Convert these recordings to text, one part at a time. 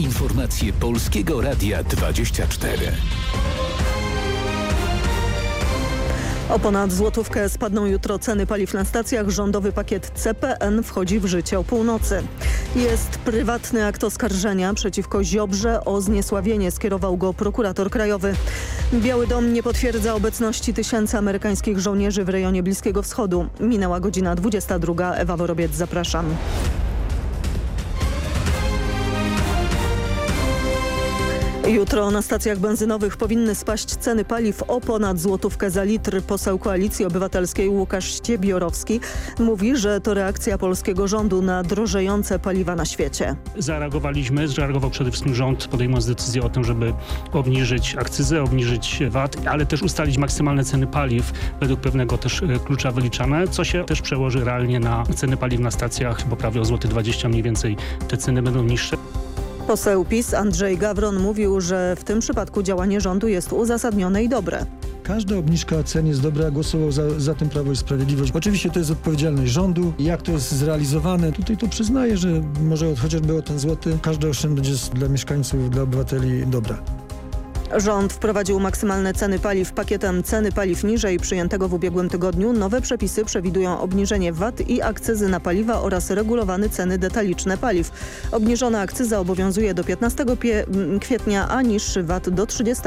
Informacje Polskiego Radia 24. O ponad złotówkę spadną jutro ceny paliw na stacjach. Rządowy pakiet CPN wchodzi w życie o północy. Jest prywatny akt oskarżenia przeciwko Ziobrze. O zniesławienie skierował go prokurator krajowy. Biały Dom nie potwierdza obecności tysięcy amerykańskich żołnierzy w rejonie Bliskiego Wschodu. Minęła godzina 22. Ewa Worobiec, zapraszam. Jutro na stacjach benzynowych powinny spaść ceny paliw o ponad złotówkę za litr. Poseł Koalicji Obywatelskiej Łukasz Ściebiorowski mówi, że to reakcja polskiego rządu na drożejące paliwa na świecie. Zareagowaliśmy, zareagował przede wszystkim rząd podejmując decyzję o tym, żeby obniżyć akcyzę, obniżyć VAT, ale też ustalić maksymalne ceny paliw według pewnego też e, klucza wyliczane, co się też przełoży realnie na ceny paliw na stacjach, bo prawie o złoty 20 mniej więcej te ceny będą niższe. Poseł PiS Andrzej Gawron mówił, że w tym przypadku działanie rządu jest uzasadnione i dobre. Każda obniżka cen jest dobra, głosował za, za tym Prawo i Sprawiedliwość. Oczywiście to jest odpowiedzialność rządu. Jak to jest zrealizowane? Tutaj to przyznaję, że może chociażby o ten złoty każda oszczędność jest dla mieszkańców, dla obywateli dobra. Rząd wprowadził maksymalne ceny paliw pakietem ceny paliw niżej przyjętego w ubiegłym tygodniu. Nowe przepisy przewidują obniżenie VAT i akcyzy na paliwa oraz regulowane ceny detaliczne paliw. Obniżona akcyza obowiązuje do 15 kwietnia, a niższy VAT do 30.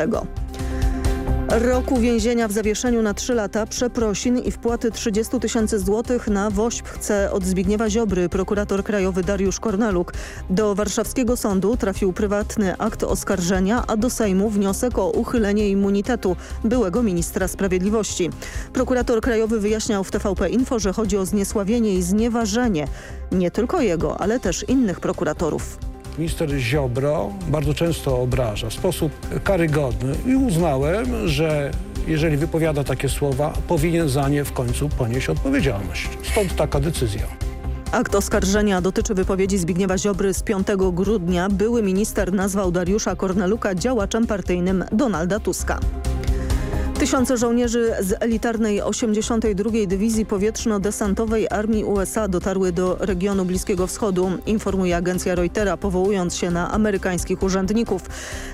Roku więzienia w zawieszeniu na 3 lata, przeprosin i wpłaty 30 tysięcy złotych na WOŚP chce od Zbigniewa Ziobry prokurator krajowy Dariusz Korneluk. Do warszawskiego sądu trafił prywatny akt oskarżenia, a do Sejmu wniosek o uchylenie immunitetu byłego ministra sprawiedliwości. Prokurator krajowy wyjaśniał w TVP Info, że chodzi o zniesławienie i znieważenie nie tylko jego, ale też innych prokuratorów. Minister Ziobro bardzo często obraża w sposób karygodny i uznałem, że jeżeli wypowiada takie słowa, powinien za nie w końcu ponieść odpowiedzialność. Stąd taka decyzja. Akt oskarżenia dotyczy wypowiedzi Zbigniewa Ziobry z 5 grudnia. Były minister nazwał Dariusza Korneluka działaczem partyjnym Donalda Tuska. Tysiące żołnierzy z elitarnej 82. Dywizji Powietrzno-Desantowej Armii USA dotarły do regionu Bliskiego Wschodu, informuje agencja Reutera, powołując się na amerykańskich urzędników.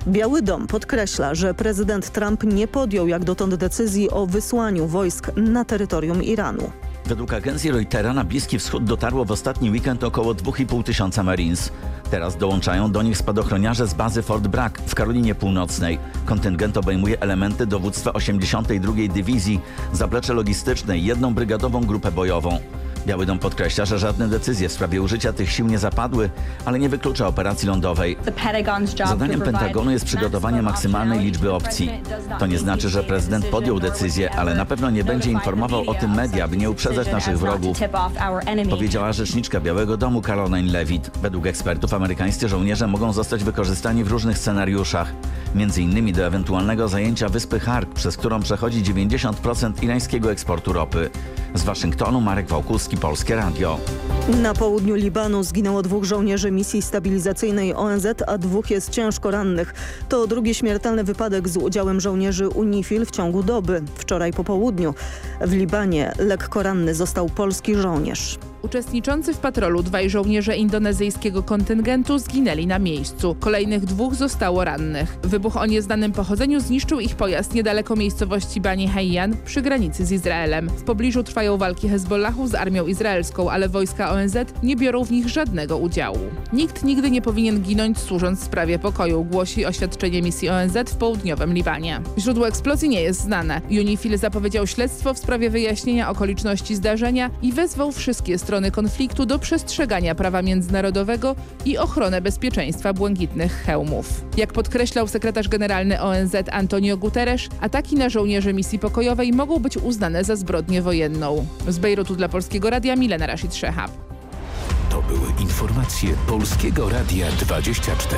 Biały Dom podkreśla, że prezydent Trump nie podjął jak dotąd decyzji o wysłaniu wojsk na terytorium Iranu. Według agencji Reutera na Bliski Wschód dotarło w ostatni weekend około 2,5 tysiąca Marines. Teraz dołączają do nich spadochroniarze z bazy Fort Bragg w Karolinie Północnej. Kontyngent obejmuje elementy dowództwa 82. Dywizji, zaplecze logistyczne i jedną brygadową grupę bojową. Biały Dom podkreśla, że żadne decyzje w sprawie użycia tych sił nie zapadły, ale nie wyklucza operacji lądowej. Zadaniem Pentagonu jest przygotowanie maksymalnej liczby opcji. To nie znaczy, że prezydent podjął decyzję, ale na pewno nie będzie informował o tym media, by nie uprzedzać naszych wrogów. Powiedziała rzeczniczka Białego Domu Caroline Levitt. Według ekspertów amerykańscy żołnierze mogą zostać wykorzystani w różnych scenariuszach. Między innymi do ewentualnego zajęcia wyspy Hark, przez którą przechodzi 90% irańskiego eksportu ropy. Z Waszyngtonu Marek Wałkuski, Polskie Radio. Na południu Libanu zginęło dwóch żołnierzy misji stabilizacyjnej ONZ, a dwóch jest ciężko rannych. To drugi śmiertelny wypadek z udziałem żołnierzy UNIFIL w ciągu doby. Wczoraj po południu w Libanie lekko ranny został polski żołnierz. Uczestniczący w patrolu dwaj żołnierze indonezyjskiego kontyngentu zginęli na miejscu. Kolejnych dwóch zostało rannych. Wybuch o nieznanym pochodzeniu zniszczył ich pojazd niedaleko miejscowości Bani Hayyan przy granicy z Izraelem. W pobliżu trwają walki Hezbollahu z armią izraelską, ale wojska ONZ nie biorą w nich żadnego udziału. Nikt nigdy nie powinien ginąć służąc sprawie pokoju, głosi oświadczenie misji ONZ w południowym Libanie. Źródło eksplozji nie jest znane. UNIFIL zapowiedział śledztwo w sprawie wyjaśnienia okoliczności zdarzenia i wezwał wszystkie strony strony konfliktu do przestrzegania prawa międzynarodowego i ochronę bezpieczeństwa błękitnych hełmów. Jak podkreślał sekretarz generalny ONZ Antonio Guterres, ataki na żołnierzy misji pokojowej mogą być uznane za zbrodnię wojenną. Z Bejrutu dla Polskiego Radia Milena Rashid Szehab. To były informacje Polskiego Radia 24.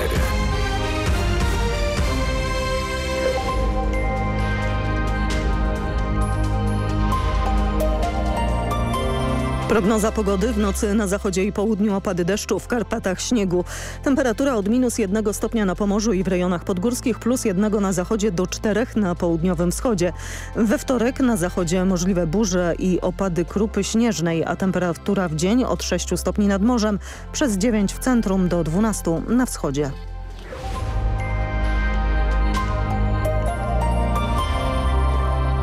Prognoza pogody w nocy na zachodzie i południu opady deszczu, w Karpatach śniegu. Temperatura od minus jednego stopnia na Pomorzu i w rejonach podgórskich, plus jednego na zachodzie do czterech na południowym wschodzie. We wtorek na zachodzie możliwe burze i opady krupy śnieżnej, a temperatura w dzień od 6 stopni nad morzem, przez 9 w centrum do 12 na wschodzie.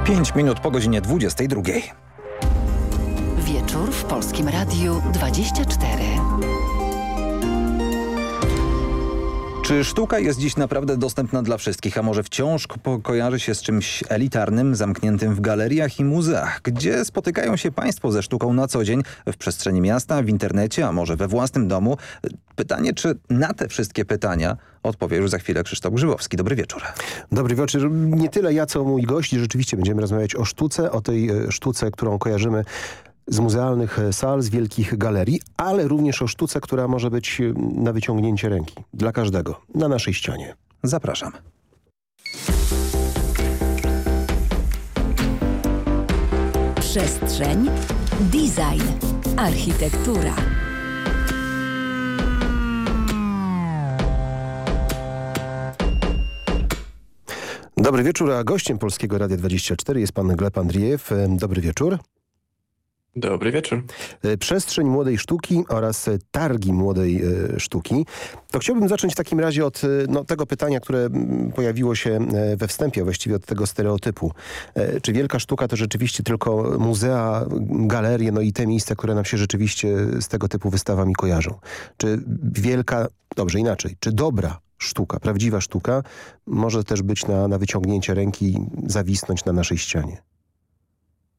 Pięć minut po godzinie 22. Wieczór w Polskim Radiu 24. Czy sztuka jest dziś naprawdę dostępna dla wszystkich, a może wciąż ko kojarzy się z czymś elitarnym, zamkniętym w galeriach i muzeach? Gdzie spotykają się Państwo ze sztuką na co dzień? W przestrzeni miasta, w internecie, a może we własnym domu? Pytanie, czy na te wszystkie pytania odpowie już za chwilę Krzysztof Grzybowski. Dobry wieczór. Dobry wieczór. Nie tyle ja, co mój gość. Rzeczywiście będziemy rozmawiać o sztuce, o tej e, sztuce, którą kojarzymy z muzealnych e, sal, z wielkich galerii, ale również o sztuce, która może być e, na wyciągnięcie ręki dla każdego, na naszej ścianie. Zapraszam. Przestrzeń, design, architektura. Dobry wieczór, a gościem Polskiego Radia 24 jest pan Gleb Andriejew. E, Dobry wieczór. Dobry wieczór. E, Przestrzeń Młodej Sztuki oraz e, Targi Młodej e, Sztuki. To chciałbym zacząć w takim razie od no, tego pytania, które mm, pojawiło się we wstępie, właściwie od tego stereotypu. Czy wielka sztuka to rzeczywiście tylko muzea, galerie, no i te miejsca, które nam się rzeczywiście z tego typu wystawami kojarzą? Czy wielka, dobrze inaczej, czy dobra sztuka, prawdziwa sztuka może też być na, na wyciągnięcie ręki, zawisnąć na naszej ścianie?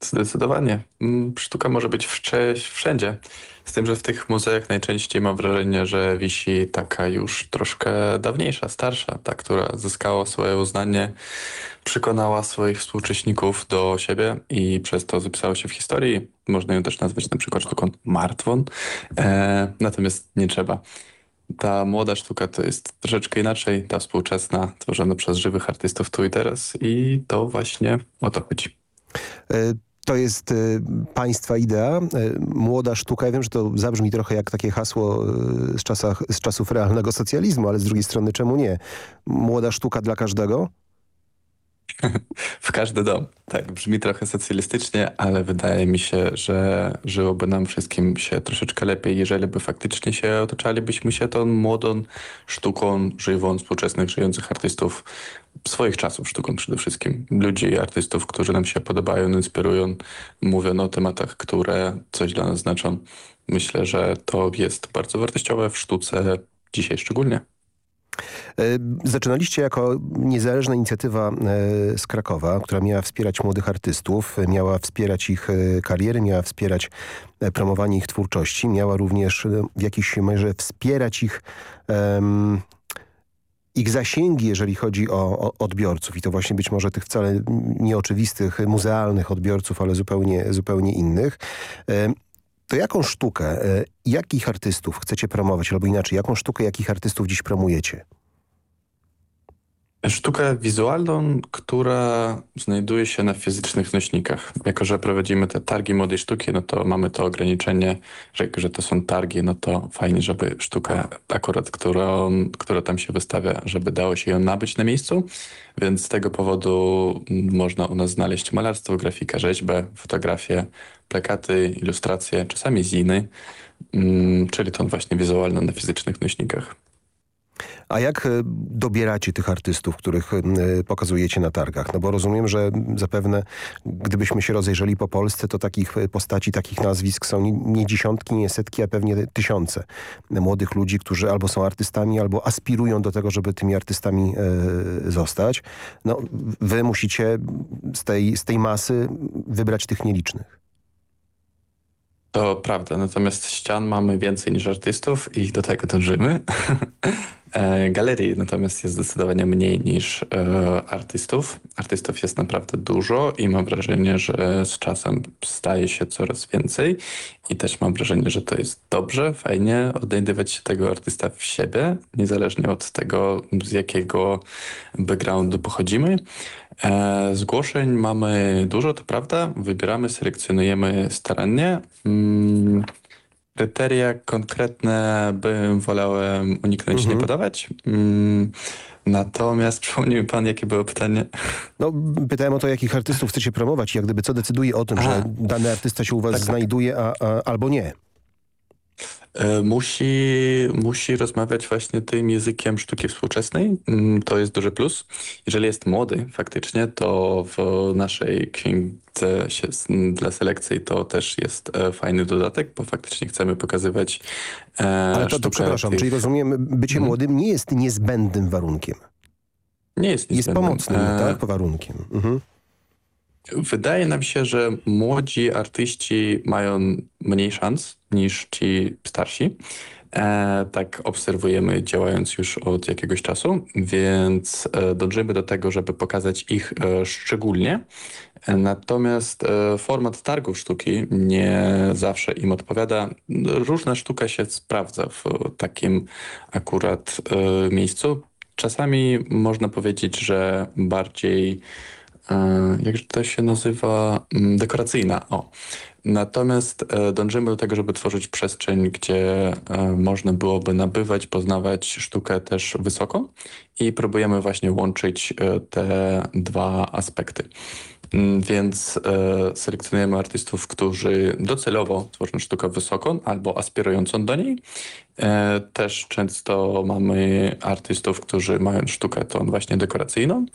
Zdecydowanie. Mm, Sztuka może być wszędzie. Z tym, że w tych muzeach najczęściej mam wrażenie, że wisi taka już troszkę dawniejsza, starsza, ta, która zyskała swoje uznanie, przekonała swoich współcześników do siebie i przez to zapisała się w historii. Można ją też nazwać na przykład sztuką martwą, e, natomiast nie trzeba. Ta młoda sztuka to jest troszeczkę inaczej, ta współczesna, tworzona przez żywych artystów tu i teraz i to właśnie o to chodzi. To jest e, państwa idea, e, młoda sztuka. Ja wiem, że to zabrzmi trochę jak takie hasło e, z, czasach, z czasów realnego socjalizmu, ale z drugiej strony czemu nie? Młoda sztuka dla każdego? W każdy dom. Tak, brzmi trochę socjalistycznie, ale wydaje mi się, że żyłoby nam wszystkim się troszeczkę lepiej, jeżeli by faktycznie się otaczalibyśmy się tą młodą sztuką, żywą, współczesnych, żyjących artystów swoich czasów, sztuką przede wszystkim. Ludzi, artystów, którzy nam się podobają, inspirują, mówią o tematach, które coś dla nas znaczą. Myślę, że to jest bardzo wartościowe w sztuce dzisiaj szczególnie. E, Zaczynaliście jako niezależna inicjatywa e, z Krakowa, która miała wspierać młodych artystów, miała wspierać ich e, kariery, miała wspierać promowanie ich twórczości, miała również w jakiejś mierze wspierać ich em, ich zasięgi, jeżeli chodzi o, o odbiorców i to właśnie być może tych wcale nieoczywistych, muzealnych odbiorców, ale zupełnie, zupełnie innych. Em, To jaką sztukę, e, jakich artystów chcecie promować, albo inaczej, jaką sztukę, jakich artystów dziś promujecie? Sztukę wizualną, która znajduje się na fizycznych nośnikach. Jako, że prowadzimy te targi młodej sztuki, no to mamy to ograniczenie, że, że to są targi, no to fajnie, żeby sztuka akurat, którą, która tam się wystawia, żeby dało się ją nabyć na miejscu. Więc z tego powodu można u nas znaleźć malarstwo, grafikę, rzeźbę, fotografię, plakaty, ilustracje, czasami ziny, mm, czyli tą właśnie wizualną na fizycznych nośnikach. A jak e, dobieracie tych artystów, których e, pokazujecie na targach? No bo rozumiem, że zapewne gdybyśmy się rozejrzeli po Polsce, to takich e, postaci, takich nazwisk są nie- dziesiątki, nie setki, a pewnie tysiące młodych ludzi, którzy albo są artystami, albo aspirują do tego, żeby tymi artystami zostać. No, wy musicie z tej, z tej masy wybrać tych nielicznych. To prawda, natomiast ścian mamy więcej niż artystów i do tego dążymy. E, Galerii natomiast jest zdecydowanie mniej niż e, artystów. Artystów jest naprawdę dużo i mam wrażenie, że z czasem staje się coraz więcej i też mam wrażenie, że to jest dobrze, fajnie odnajdywać się tego artysta w siebie, niezależnie od tego, z jakiego backgroundu pochodzimy. E, Zgłoszeń mamy dużo, to prawda. Wybieramy, selekcjonujemy starannie. Kryteria konkretne bym wolałem uniknąć Mhm. nie podawać. Mm, Natomiast przypomnij mi pan, jakie było pytanie. No, pytałem o to, jakich artystów chcecie promować i jak gdyby co decyduje o tym, A. że dany artysta się u was Tak, tak. znajduje, a, a, albo nie. E, Musi, musi rozmawiać właśnie tym językiem sztuki współczesnej. Mm, To jest duży plus. Jeżeli jest młody faktycznie, to w naszej księdze dla selekcji to też jest e, fajny dodatek, bo faktycznie chcemy pokazywać e, Ale to, to przepraszam, tych- czyli rozumiem, bycie Mhm. młodym nie jest niezbędnym warunkiem. Nie jest Jest niezbędnym. pomocnym, E, tak? Warunkiem. Mhm. Wydaje nam się, że młodzi artyści mają mniej szans niż ci starsi. E, tak obserwujemy działając już od jakiegoś czasu, więc e, dążymy do tego, żeby pokazać ich e, szczególnie. Natomiast e, format targów sztuki nie zawsze im odpowiada. Różna sztuka się sprawdza w takim akurat e, miejscu. Czasami można powiedzieć, że bardziej E, jak to się nazywa? Mm, Dekoracyjna. O. Natomiast e, dążymy do tego, żeby tworzyć przestrzeń, gdzie e, można byłoby nabywać, poznawać sztukę też wysoko i próbujemy właśnie łączyć te dwa aspekty. Mm, Więc e, selekcjonujemy artystów, którzy docelowo tworzą sztukę wysoką albo aspirującą do niej. E, Też często mamy artystów, którzy mają sztukę tą właśnie dekoracyjną.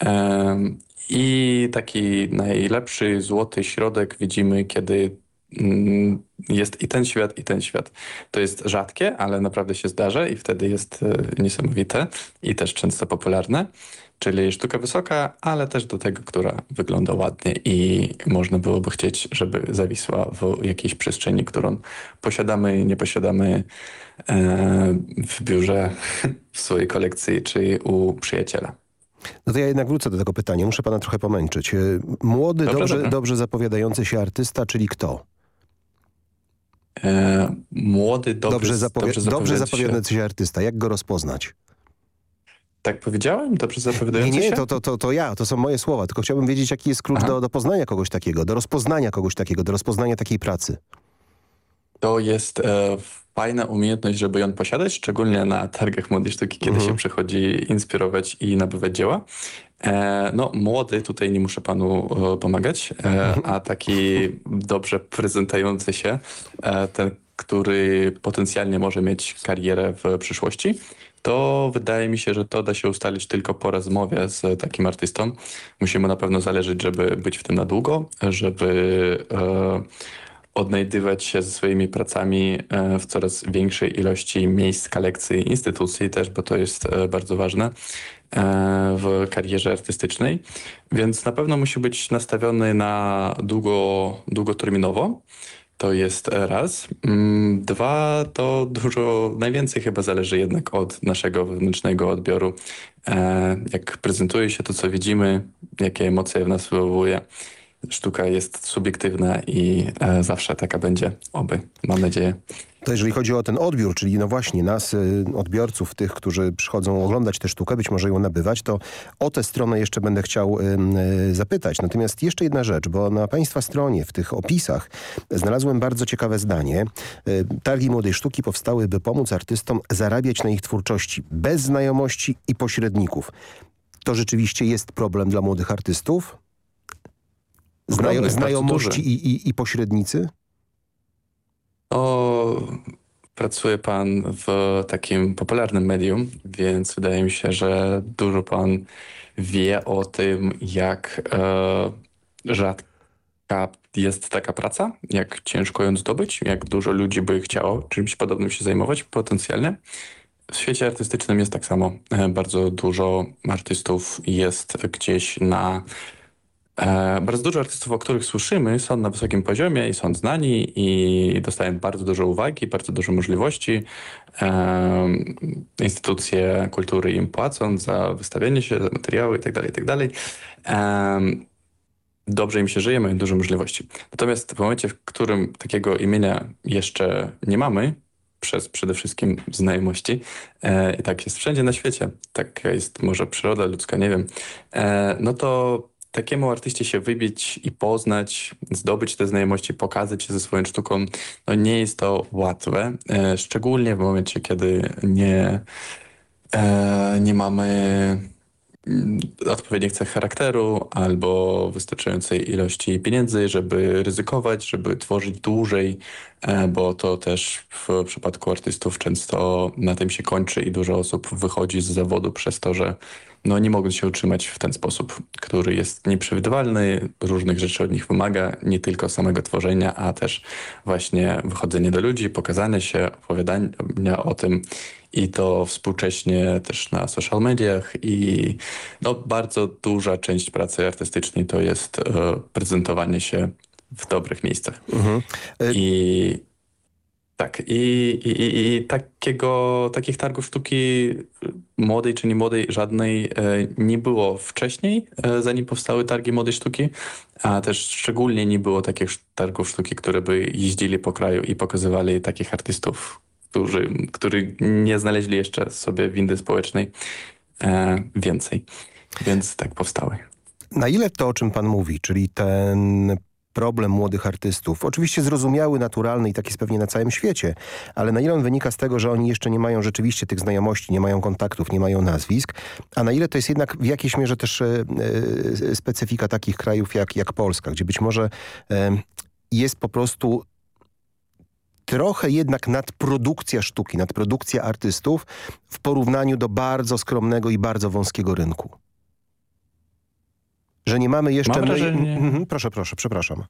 Em, I taki najlepszy złoty środek widzimy, kiedy mm, jest i ten świat, i ten świat. To jest rzadkie, ale naprawdę się zdarza i wtedy jest e, niesamowite i też często popularne. Czyli sztuka wysoka, ale też do tego, która wygląda ładnie i można byłoby chcieć, żeby zawisła w jakiejś przestrzeni, którą posiadamy, nie posiadamy e, w biurze, w swojej kolekcji czy u przyjaciela. No to ja jednak wrócę do tego pytania. Muszę pana trochę pomęczyć. E, Młody, dobrze, dobra. dobrze zapowiadający się artysta, czyli kto? E, młody, dobry, Dobrze, zapowi dobrze, dobrze zapowiadający się artysta. Jak go rozpoznać? Tak powiedziałem? Dobrze Nie, zapowiadający nie, się? to, to, to, to ja, to są moje słowa. Tylko chciałbym wiedzieć, jaki jest klucz Aha. do, do poznania kogoś takiego, do rozpoznania kogoś takiego, do rozpoznania takiej pracy. To jest e, fajna umiejętność, żeby ją posiadać, szczególnie na targach młodej sztuki, kiedy Mhm. się przychodzi inspirować i nabywać dzieła. E, no, młody, tutaj nie muszę panu e, pomagać, e, a taki dobrze prezentujący się, e, ten, który potencjalnie może mieć karierę w przyszłości, to wydaje mi się, że to da się ustalić tylko po rozmowie z takim artystą. Musimy na pewno zależeć, żeby być w tym na długo, żeby e, odnajdywać się ze swoimi pracami e, w coraz większej ilości miejsc, kolekcji, instytucji też, bo to jest e, bardzo ważne e, w karierze artystycznej. Więc na pewno musi być nastawiony na długo, długoterminowo. To jest raz. Mm, Dwa, to dużo, najwięcej chyba zależy jednak od naszego wewnętrznego odbioru. E, Jak prezentuje się to, co widzimy, jakie emocje w nas wywołuje. Sztuka jest subiektywna i e, zawsze taka będzie. Oby, mam nadzieję. To jeżeli chodzi o ten odbiór, czyli no właśnie nas, y, odbiorców, tych, którzy przychodzą oglądać tę sztukę, być może ją nabywać, to o tę stronę jeszcze będę chciał ym, y, zapytać. Natomiast jeszcze jedna rzecz, bo na państwa stronie, w tych opisach znalazłem bardzo ciekawe zdanie. Y, Targi Młodej Sztuki powstały, by pomóc artystom zarabiać na ich twórczości bez znajomości i pośredników. To rzeczywiście jest problem dla młodych artystów? Znajo znajomości i, i, i pośrednicy? O, pracuje pan w takim popularnym medium, więc wydaje mi się, że dużo pan wie o tym, jak e, rzadka jest taka praca, jak ciężko ją zdobyć, jak dużo ludzi by chciało czymś podobnym się zajmować potencjalnie. W świecie artystycznym jest tak samo. E, Bardzo dużo artystów jest gdzieś na E, Bardzo dużo artystów, o których słyszymy, są na wysokim poziomie i są znani i dostają bardzo dużo uwagi, bardzo dużo możliwości. E, Instytucje kultury im płacą za wystawienie się, za materiały itd. itd. E, Dobrze im się żyje, mają dużo możliwości. Natomiast w momencie, w którym takiego imienia jeszcze nie mamy, przez przede wszystkim znajomości. E, I tak jest wszędzie na świecie. Tak jest może przyroda ludzka, nie wiem. E, no to takiemu artyście się wybić i poznać, zdobyć te znajomości, pokazać się ze swoją sztuką, no nie jest to łatwe. E, szczególnie w momencie, kiedy nie, e, nie mamy odpowiednich cech charakteru albo wystarczającej ilości pieniędzy, żeby ryzykować, żeby tworzyć dłużej, e, bo to też w przypadku artystów często na tym się kończy i dużo osób wychodzi z zawodu przez to, że no nie mogą się utrzymać w ten sposób, który jest nieprzewidywalny, różnych rzeczy od nich wymaga, nie tylko samego tworzenia, a też właśnie wychodzenie do ludzi, pokazanie się, opowiadania o tym i to współcześnie też na social mediach i no, bardzo duża część pracy artystycznej to jest e, prezentowanie się w dobrych miejscach. Mhm. I tak, i, i, i takiego, takich targów sztuki młodej czy nie młodej żadnej e, nie było wcześniej, e, zanim powstały targi młodej sztuki, a też szczególnie nie było takich targów sztuki, które by jeździli po kraju i pokazywali takich artystów, którzy, którzy nie znaleźli jeszcze sobie windy społecznej e, więcej. Więc tak powstały. Na ile to, o czym pan mówi, czyli ten problem młodych artystów. Oczywiście zrozumiały, naturalny i taki jest pewnie na całym świecie, ale na ile on wynika z tego, że oni jeszcze nie mają rzeczywiście tych znajomości, nie mają kontaktów, nie mają nazwisk, a na ile to jest jednak w jakiejś mierze też e, e, specyfika takich krajów jak, jak Polska, gdzie być może e, jest po prostu trochę jednak nadprodukcja sztuki, nadprodukcja artystów w porównaniu do bardzo skromnego i bardzo wąskiego rynku. Że nie mamy jeszcze... Mam wrażenie... Mhm, proszę, proszę, przepraszam.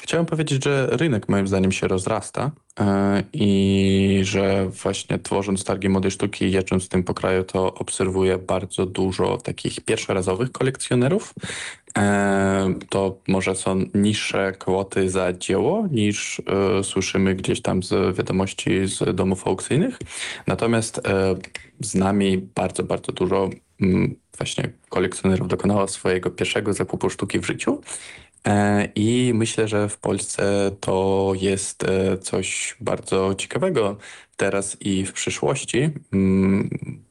Chciałem powiedzieć, że rynek moim zdaniem się rozrasta yy, i że właśnie tworząc targi młodej sztuki, jeżdżąc tym po kraju, to obserwuję bardzo dużo takich pierwszorazowych kolekcjonerów. Yy, to może są niższe kwoty za dzieło niż yy, słyszymy gdzieś tam z wiadomości z domów aukcyjnych. Natomiast z nami bardzo, bardzo dużo mm, właśnie kolekcjonerów dokonało swojego pierwszego zakupu sztuki w życiu. E, I myślę, że w Polsce to jest e, coś bardzo ciekawego teraz i w przyszłości. Mm,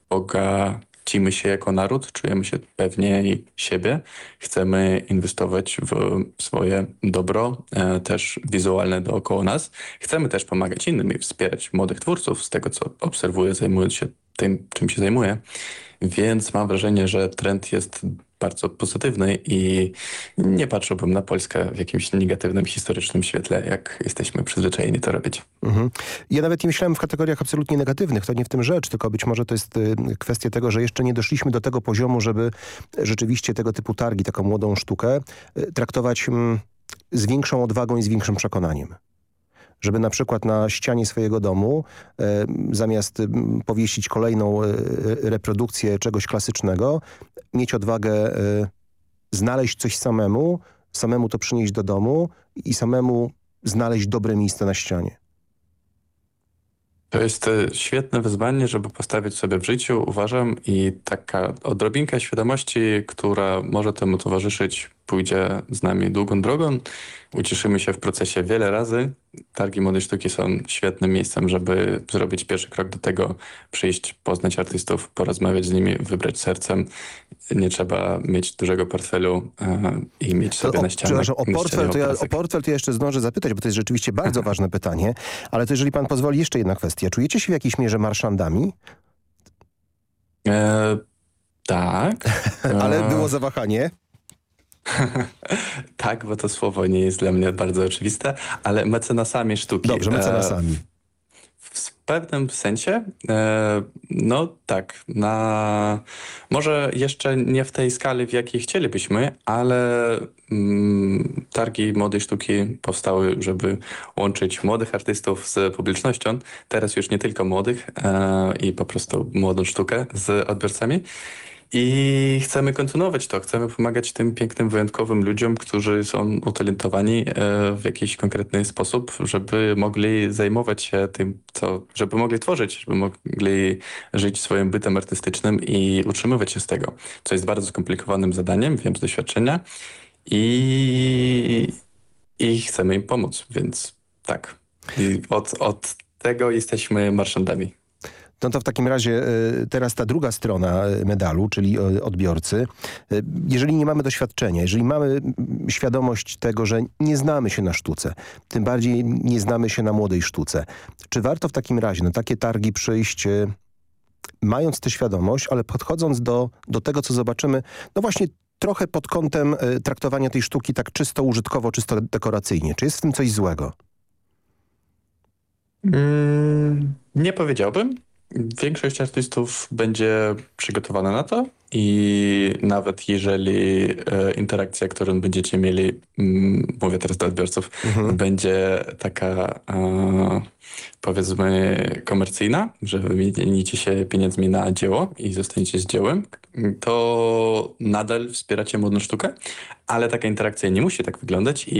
bogacimy się jako naród, czujemy się pewniej siebie, chcemy inwestować w swoje dobro, e, też wizualne dookoła nas. Chcemy też pomagać innym i wspierać młodych twórców z tego, co obserwuję, zajmując się tym, czym się zajmuję. Więc mam wrażenie, że trend jest bardzo pozytywny i nie patrzyłbym na Polskę w jakimś negatywnym, historycznym świetle, jak jesteśmy przyzwyczajeni to robić. Mhm. Ja nawet nie myślałem w kategoriach absolutnie negatywnych, to nie w tym rzecz, tylko być może to jest y, kwestia tego, że jeszcze nie doszliśmy do tego poziomu, żeby rzeczywiście tego typu targi, taką młodą sztukę y, traktować mm, z większą odwagą i z większym przekonaniem żeby na przykład na ścianie swojego domu e, zamiast powiesić kolejną e, reprodukcję czegoś klasycznego, mieć odwagę e, znaleźć coś samemu, samemu to przynieść do domu i samemu znaleźć dobre miejsce na ścianie. To jest świetne wyzwanie, żeby postawić sobie w życiu, uważam, i taka odrobinka świadomości, która może temu towarzyszyć, pójdzie z nami długą drogą. Ucieszymy się w procesie wiele razy. Targi Młodej Sztuki są świetnym miejscem, żeby zrobić pierwszy krok do tego, przyjść, poznać artystów, porozmawiać z nimi, wybrać sercem. Nie trzeba mieć dużego portfelu e, i mieć sobie o, na ścianie. O portfel, to ja, o portfel to ja jeszcze zdążę zapytać, bo to jest rzeczywiście bardzo ważne pytanie. Ale to jeżeli pan pozwoli, jeszcze jedna kwestia. Czujecie się w jakiejś mierze marszandami? E, tak. ale było zawahanie? tak, bo to słowo nie jest dla mnie bardzo oczywiste, ale mecenasami sztuki. Dobrze, mecenasami. E, w pewnym sensie, e, no tak, na może jeszcze nie w tej skali, w jakiej chcielibyśmy, ale mm, targi młodej sztuki powstały, żeby łączyć młodych artystów z publicznością. Teraz już nie tylko młodych e, i po prostu młodą sztukę z odbiorcami. I chcemy kontynuować to. Chcemy pomagać tym pięknym, wyjątkowym ludziom, którzy są utalentowani e, w jakiś konkretny sposób, żeby mogli zajmować się tym, co, żeby mogli tworzyć, żeby mogli żyć swoim bytem artystycznym i utrzymywać się z tego, co jest bardzo skomplikowanym zadaniem, wiem z doświadczenia i, i chcemy im pomóc, więc tak. I od, od tego jesteśmy marszandami. No to w takim razie e, teraz ta druga strona e, medalu, czyli e, odbiorcy. Jeżeli nie mamy doświadczenia, jeżeli mamy świadomość tego, że nie znamy się na sztuce, tym bardziej nie znamy się na młodej sztuce, czy warto w takim razie na takie targi przyjść mając tę świadomość, ale podchodząc do, do tego, co zobaczymy, no właśnie trochę pod kątem traktowania tej sztuki tak czysto użytkowo, czysto dekoracyjnie. Czy jest w tym coś złego? Mm, nie powiedziałbym. Większość artystów będzie przygotowana na to i nawet jeżeli e, interakcja, którą będziecie mieli, mm, mówię teraz do odbiorców, mhm. będzie taka e, powiedzmy komercyjna, że wymienicie się pieniędzmi na dzieło i zostaniecie z dziełem, to nadal wspieracie młodą sztukę, ale taka interakcja nie musi tak wyglądać i,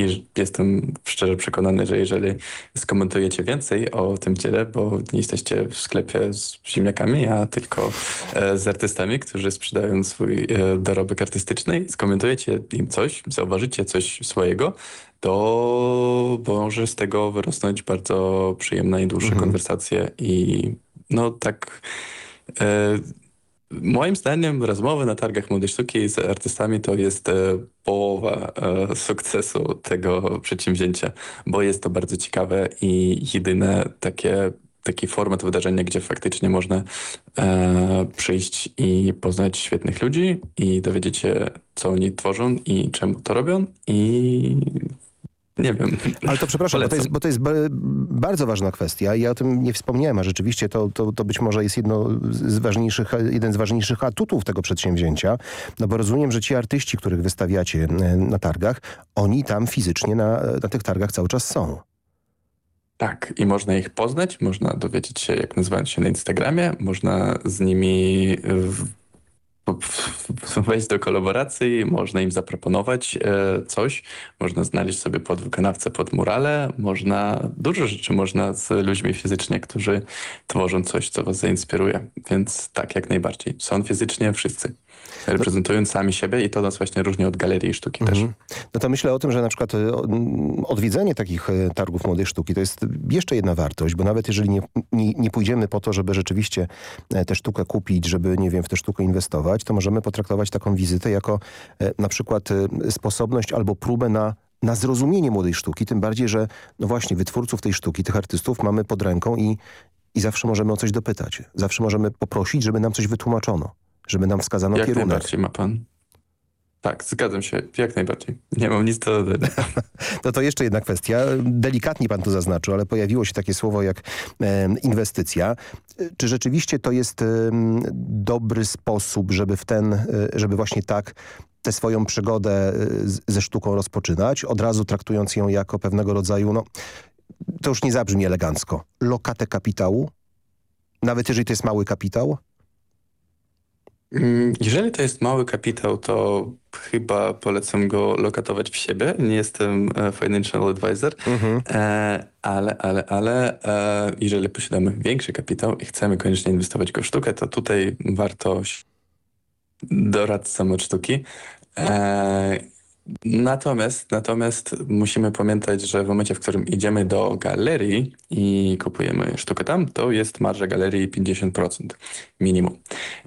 i jestem szczerze przekonany, że jeżeli skomentujecie więcej o tym dziele, bo nie jesteście w sklepie z ziemniakami, a tylko e, z artystami, którzy sprzedają swój e, dorobek artystyczny, skomentujecie im coś, zauważycie coś swojego, to może z tego wyrosnąć bardzo przyjemna i dłuższa mhm. konwersacja i no tak... E, Moim zdaniem rozmowy na targach młodej sztuki z artystami to jest e, połowa e, sukcesu tego przedsięwzięcia, bo jest to bardzo ciekawe i jedyne takie taki format wydarzenia, gdzie faktycznie można e, przyjść i poznać świetnych ludzi i dowiedzieć się, co oni tworzą i czemu to robią i nie wiem. Ale to przepraszam, bo to, jest, bo to jest, bardzo ważna kwestia i ja o tym nie wspomniałem, a rzeczywiście to, to, to być może jest jedno z ważniejszych, jeden z ważniejszych atutów tego przedsięwzięcia, no bo rozumiem, że ci artyści, których wystawiacie e, na targach, oni tam fizycznie na, na tych targach cały czas są. Tak, i można ich poznać, można dowiedzieć się, jak nazywają się na Instagramie, można z nimi wejść do kolaboracji, można im zaproponować e, coś, można znaleźć sobie podwykonawcę pod murale, można, dużo rzeczy można z ludźmi fizycznie, którzy tworzą coś, co was zainspiruje. Więc tak, jak najbardziej. Są fizycznie wszyscy reprezentując sami siebie i to nas właśnie różni od galerii sztuki mhm. też. No to myślę o tym, że na przykład e, odwiedzenie takich e, targów młodej sztuki to jest jeszcze jedna wartość, bo nawet jeżeli nie, nie, nie pójdziemy po to, żeby rzeczywiście e, tę sztukę kupić, żeby, nie wiem, w tę sztukę inwestować, to możemy potraktować taką wizytę jako na przykład sposobność albo próbę na na zrozumienie młodej sztuki, tym bardziej, że no właśnie wytwórców tej sztuki, tych artystów mamy pod ręką i, i zawsze możemy o coś dopytać. Zawsze możemy poprosić, żeby nam coś wytłumaczono żeby nam wskazano jak kierunek. Jak najbardziej ma pan. Tak, zgadzam się, jak najbardziej. Nie mam nic do dodania. no to jeszcze jedna kwestia. Delikatnie pan tu zaznaczył, ale pojawiło się takie słowo jak inwestycja. Czy rzeczywiście to jest dobry sposób, żeby w ten, e, żeby właśnie tak tę swoją przygodę e, ze sztuką rozpoczynać, od razu traktując ją jako pewnego rodzaju, no to już nie zabrzmi elegancko, lokatę kapitału? Nawet jeżeli to jest mały kapitał? Mm, jeżeli to jest mały kapitał, to chyba polecam go lokatować w siebie. Nie jestem e, financial advisor, mhm. E, ale, ale, ale e, jeżeli posiadamy większy kapitał i chcemy koniecznie inwestować go w sztukę, to tutaj warto doradcom od sztuki Natomiast, natomiast musimy pamiętać, że w momencie, w którym idziemy do galerii i kupujemy sztukę tam, to jest marża galerii 50% minimum.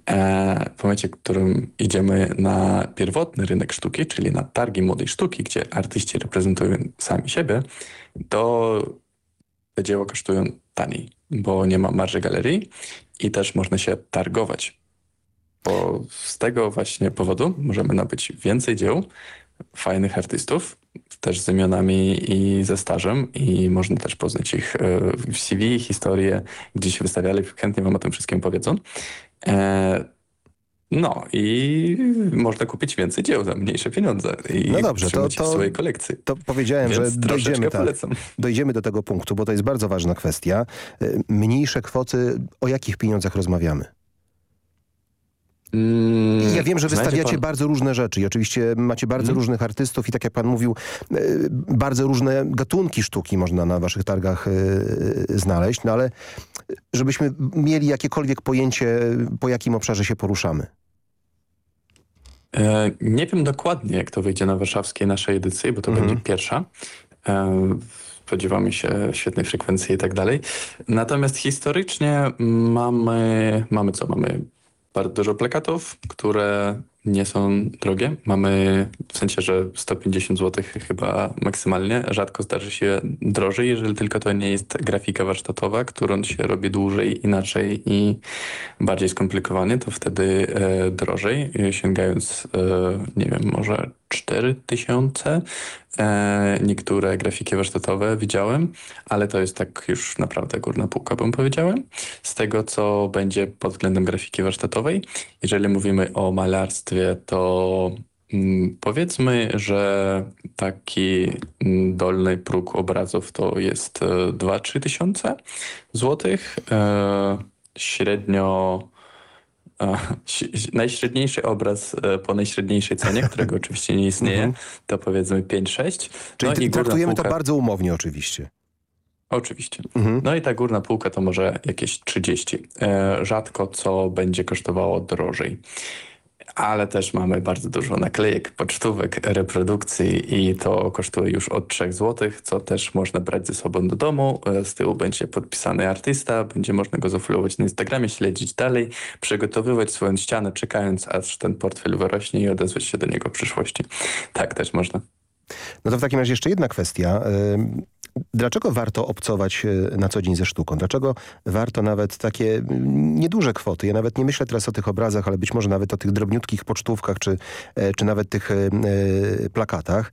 E, w momencie, w którym idziemy na pierwotny rynek sztuki, czyli na targi młodej sztuki, gdzie artyści reprezentują sami siebie, to te dzieła kosztują taniej, bo nie ma marży galerii i też można się targować. Bo z tego właśnie powodu możemy nabyć więcej dzieł, fajnych artystów, też z imionami i ze stażem i można też poznać ich e, w CV, historię, gdzie się wystawiali, chętnie wam o tym wszystkim powiedzą. E, no i można kupić więcej dzieł za mniejsze pieniądze i no dobrze, to, to, w swojej kolekcji. To powiedziałem, Więc że dojdziemy, tak, dojdziemy do tego punktu, bo to jest bardzo ważna kwestia. E, mniejsze kwoty, o jakich pieniądzach rozmawiamy? Mm, ja wiem, że wystawiacie pan... bardzo różne rzeczy i oczywiście macie bardzo mm. różnych artystów i tak jak pan mówił, e, bardzo różne gatunki sztuki można na waszych targach e, znaleźć, no ale żebyśmy mieli jakiekolwiek pojęcie, po jakim obszarze się poruszamy. E, nie wiem dokładnie, jak to wyjdzie na warszawskiej naszej edycji, bo to mm. będzie pierwsza. Spodziewamy się świetnej frekwencji i tak dalej. Natomiast historycznie mamy, mamy co? Mamy bardzo dużo plakatów, które nie są drogie. Mamy w sensie, że 150 zł chyba maksymalnie. Rzadko zdarzy się drożej, jeżeli tylko to nie jest grafika warsztatowa, którą się robi dłużej, inaczej i bardziej skomplikowanie, to wtedy e, drożej, sięgając, e, nie wiem, może 4000. E, niektóre grafiki warsztatowe widziałem, ale to jest tak już naprawdę górna półka, bym powiedziałem. Z tego, co będzie pod względem grafiki warsztatowej, jeżeli mówimy o malarstwie, to mm, powiedzmy, że taki mm, dolny próg obrazów to jest 2-3 e, tysiące złotych. E, średnio najśredniejszy obraz e, po najśredniejszej cenie, którego oczywiście nie istnieje, mhm. to powiedzmy 5-6. Czyli no i traktujemy półka... to bardzo umownie oczywiście. Oczywiście. Mhm. No i ta górna półka to może jakieś 30. E, rzadko co będzie kosztowało drożej ale też mamy bardzo dużo naklejek, pocztówek, reprodukcji i to kosztuje już od 3 zł, co też można brać ze sobą do domu. E, z tyłu będzie podpisany artysta, będzie można go zafollowować na Instagramie, śledzić dalej, przygotowywać swoją ścianę, czekając aż ten portfel wyrośnie i odezwać się do niego w przyszłości. Tak też można. No to w takim razie jeszcze jedna kwestia. Dlaczego warto obcować e, na co dzień ze sztuką? Dlaczego warto nawet takie nieduże kwoty, ja nawet nie myślę teraz o tych obrazach, ale być może nawet o tych drobniutkich pocztówkach, czy, e, czy nawet tych e, plakatach.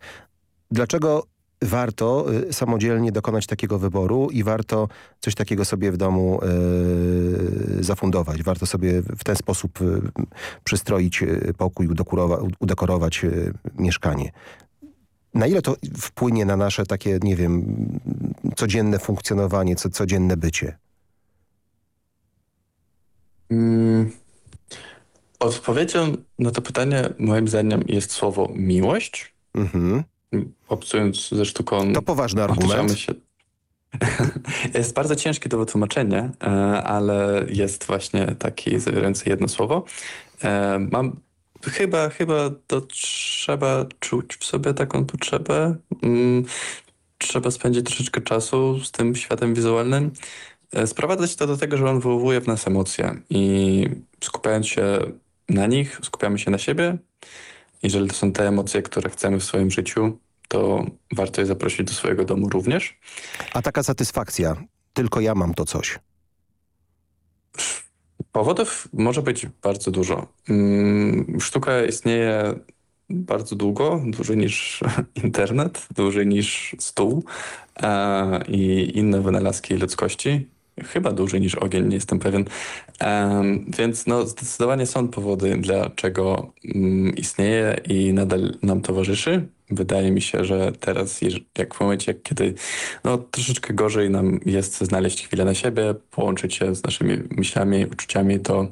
Dlaczego warto samodzielnie dokonać takiego wyboru i warto coś takiego sobie w domu zafundować. Warto sobie w ten sposób przystroić pokój, udekorować mieszkanie. Na ile to wpłynie na nasze takie, nie wiem, codzienne funkcjonowanie, co, codzienne bycie? Hmm. Odpowiedzią na to pytanie moim zdaniem jest słowo miłość. Mhm. Obcując ze sztuką... To poważny argument. Się... jest bardzo ciężkie do wytłumaczenia, e, ale jest właśnie taki zawierający jedno słowo. E, mam Chyba, chyba to trzeba czuć w sobie taką potrzebę. Mm, trzeba spędzić troszeczkę czasu z tym światem wizualnym. E, sprowadza się to do tego, że on wywołuje w nas emocje i skupiając się na nich, skupiamy się na siebie. Jeżeli to są te emocje, które chcemy w swoim życiu, to warto je zaprosić do swojego domu również. A taka satysfakcja, tylko ja mam to coś. Powodów może być bardzo dużo. Mm, sztuka istnieje bardzo długo, dłużej niż internet, dłużej niż stół e, i inne wynalazki ludzkości. Chyba dłużej niż ogień, nie jestem pewien. E, więc no, zdecydowanie są powody, dlaczego mm, istnieje i nadal nam towarzyszy. Wydaje mi się, że teraz, jak w momencie, kiedy no, troszeczkę gorzej nam jest znaleźć chwilę na siebie, połączyć się z naszymi myślami, uczuciami, to,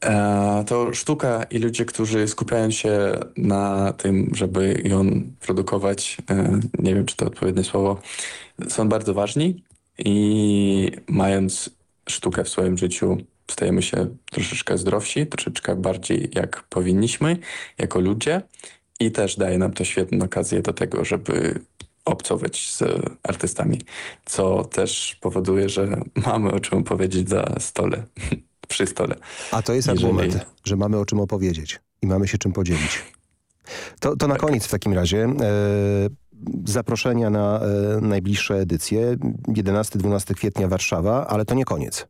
e, to sztuka i ludzie, którzy skupiają się na tym, żeby ją produkować, e, nie wiem, czy to odpowiednie słowo, są bardzo ważni i mając sztukę w swoim życiu, stajemy się troszeczkę zdrowsi, troszeczkę bardziej jak powinniśmy, jako ludzie i też daje nam to świetną okazję do tego, żeby obcować z artystami, co też powoduje, że mamy o czym opowiedzieć za stole, przy stole. A to jest Jeżeli... argument, że mamy o czym opowiedzieć i mamy się czym podzielić. To, to na tak. koniec w takim razie. E, zaproszenia na e, najbliższe edycje 11-12 kwietnia Warszawa, ale to nie koniec.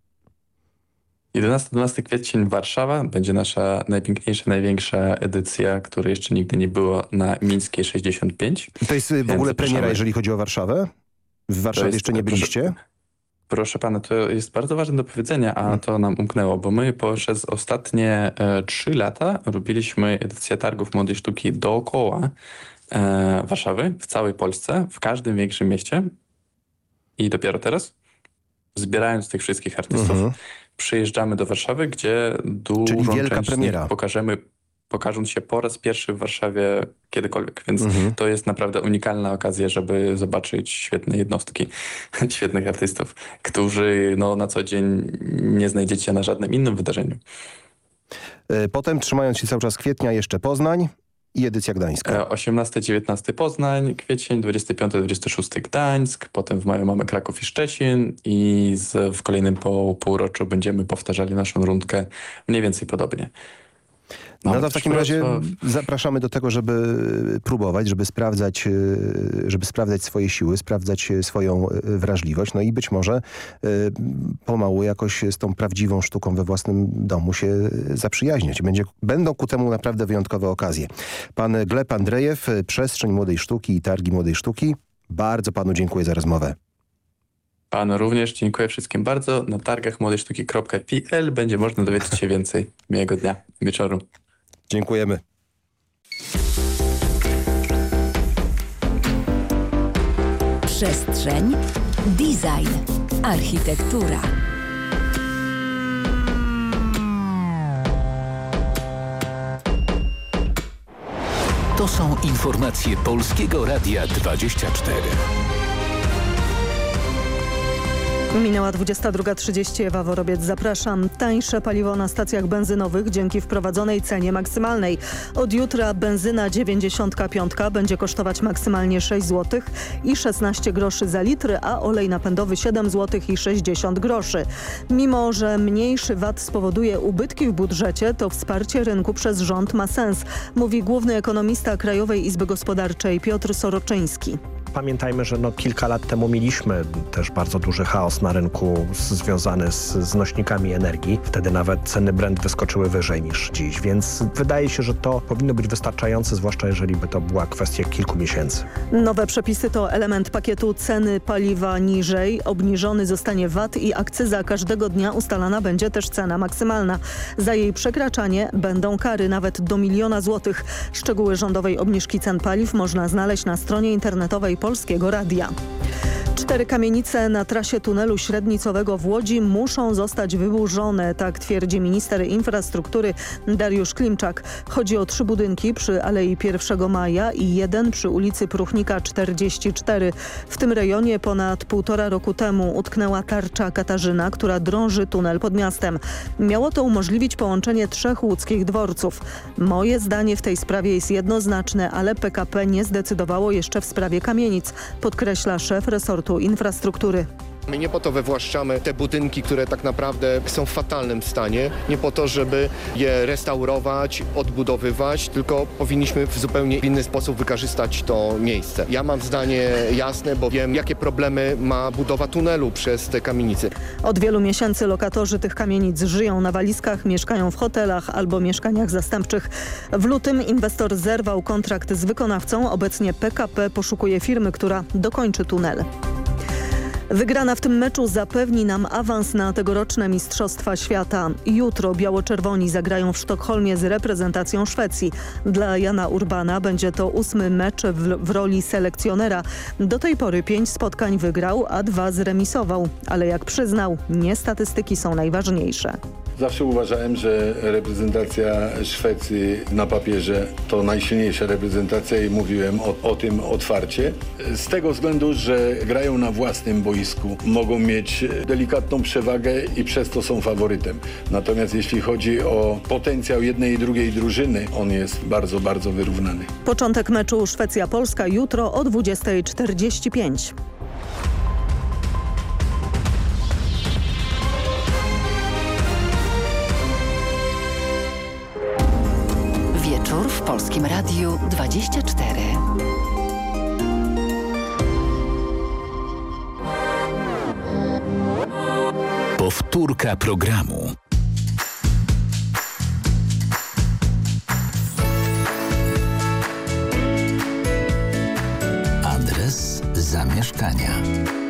11-12 kwiecień Warszawa będzie nasza najpiękniejsza, największa edycja, której jeszcze nigdy nie było na Mińskiej 65. To jest w ogóle premiera, jeżeli chodzi o Warszawę? W Warszawie jest, jeszcze nie byliście? Proszę, pana, to jest bardzo ważne do powiedzenia, a hmm. to nam umknęło, bo my przez ostatnie e, trzy lata robiliśmy edycję targów młodej sztuki dookoła e, Warszawy, w całej Polsce, w każdym większym mieście. I dopiero teraz, zbierając tych wszystkich artystów, mhm przyjeżdżamy do Warszawy, gdzie dużą Czyli wielka część premiera. pokażemy pokażąc się po raz pierwszy w Warszawie kiedykolwiek, więc mhm. to jest naprawdę unikalna okazja, żeby zobaczyć świetne jednostki, świetnych artystów, którzy no, na co dzień nie znajdziecie na żadnym innym wydarzeniu. E, potem, trzymając się cały czas kwietnia, jeszcze Poznań, I edycja gdańska. 18-19 Poznań, kwiecień, 25-26 Gdańsk, potem w maju mamy Kraków i Szczecin i z, w kolejnym pół, półroczu będziemy powtarzali naszą rundkę mniej więcej podobnie. No to w takim razie zapraszamy do tego, żeby próbować, żeby sprawdzać, żeby sprawdzać swoje siły, sprawdzać swoją wrażliwość, no i być może pomału jakoś z tą prawdziwą sztuką we własnym domu się zaprzyjaźniać. Będzie, będą ku temu naprawdę wyjątkowe okazje. Pan Gleb Andrejew, Przestrzeń Młodej Sztuki i Targi Młodej Sztuki. Bardzo panu dziękuję za rozmowę. Panu również dziękuję wszystkim bardzo. Na targach młodejsztuki.pl będzie można dowiedzieć się więcej. Miłego dnia, wieczoru. Dziękujemy. Przestrzeń, design, architektura. To są informacje Polskiego Radia 24. Minęła 22.30. Ewa Worobiec, zapraszam. Tańsze paliwo na stacjach benzynowych dzięki wprowadzonej cenie maksymalnej. Od jutra benzyna 95 będzie kosztować maksymalnie 6 zł i 16 groszy za litr, a olej napędowy 7 zł i 60 groszy. Mimo, że mniejszy VAT spowoduje ubytki w budżecie, to wsparcie rynku przez rząd ma sens, mówi główny ekonomista Krajowej Izby Gospodarczej Piotr Soroczyński. Pamiętajmy, że no kilka lat temu mieliśmy też bardzo duży chaos na rynku związany z, z nośnikami energii. Wtedy nawet ceny Brent wyskoczyły wyżej niż dziś, więc wydaje się, że to powinno być wystarczające, zwłaszcza jeżeli by to była kwestia kilku miesięcy. Nowe przepisy to element pakietu ceny paliwa niżej. Obniżony zostanie VAT i akcyza. Każdego dnia ustalana będzie też cena maksymalna. Za jej przekraczanie będą kary nawet do miliona złotych. Szczegóły rządowej obniżki cen paliw można znaleźć na stronie internetowej Polskiego Radia. Cztery kamienice na trasie tunelu średnicowego w Łodzi muszą zostać wyburzone, tak twierdzi minister infrastruktury Dariusz Klimczak. Chodzi o trzy budynki przy Alei 1 Maja i jeden przy ulicy Pruchnika 44. W tym rejonie ponad półtora roku temu utknęła tarcza Katarzyna, która drąży tunel pod miastem. Miało to umożliwić połączenie trzech łódzkich dworców. Moje zdanie w tej sprawie jest jednoznaczne, ale PKP nie zdecydowało jeszcze w sprawie kamienic, podkreśla szef resortu infrastruktury. My nie po to wywłaszczamy te budynki, które tak naprawdę są w fatalnym stanie, nie po to, żeby je restaurować, odbudowywać, tylko powinniśmy w zupełnie inny sposób wykorzystać to miejsce. Ja mam zdanie jasne, bo wiem, jakie problemy ma budowa tunelu przez te kamienice. Od wielu miesięcy lokatorzy tych kamienic żyją na walizkach, mieszkają w hotelach albo mieszkaniach zastępczych. W lutym inwestor zerwał kontrakt z wykonawcą. Obecnie PKP poszukuje firmy, która dokończy tunel. Wygrana w tym meczu zapewni nam awans na tegoroczne Mistrzostwa Świata. Jutro biało-czerwoni zagrają w Sztokholmie z reprezentacją Szwecji. Dla Jana Urbana będzie to ósmy mecz w, w roli selekcjonera. Do tej pory pięć spotkań wygrał, a dwa zremisował. Ale jak przyznał, nie statystyki są najważniejsze. Zawsze uważałem, że reprezentacja Szwecji na papierze to najsilniejsza reprezentacja i mówiłem o, o, tym otwarcie. Z tego względu, że grają na własnym boisku, mogą mieć delikatną przewagę i przez to są faworytem. Natomiast jeśli chodzi o potencjał jednej i drugiej drużyny, on jest bardzo, bardzo wyrównany. Początek meczu Szwecja-Polska jutro o 20.45. Polskim Radiu 24. Powtórka programu. Adres zamieszkania.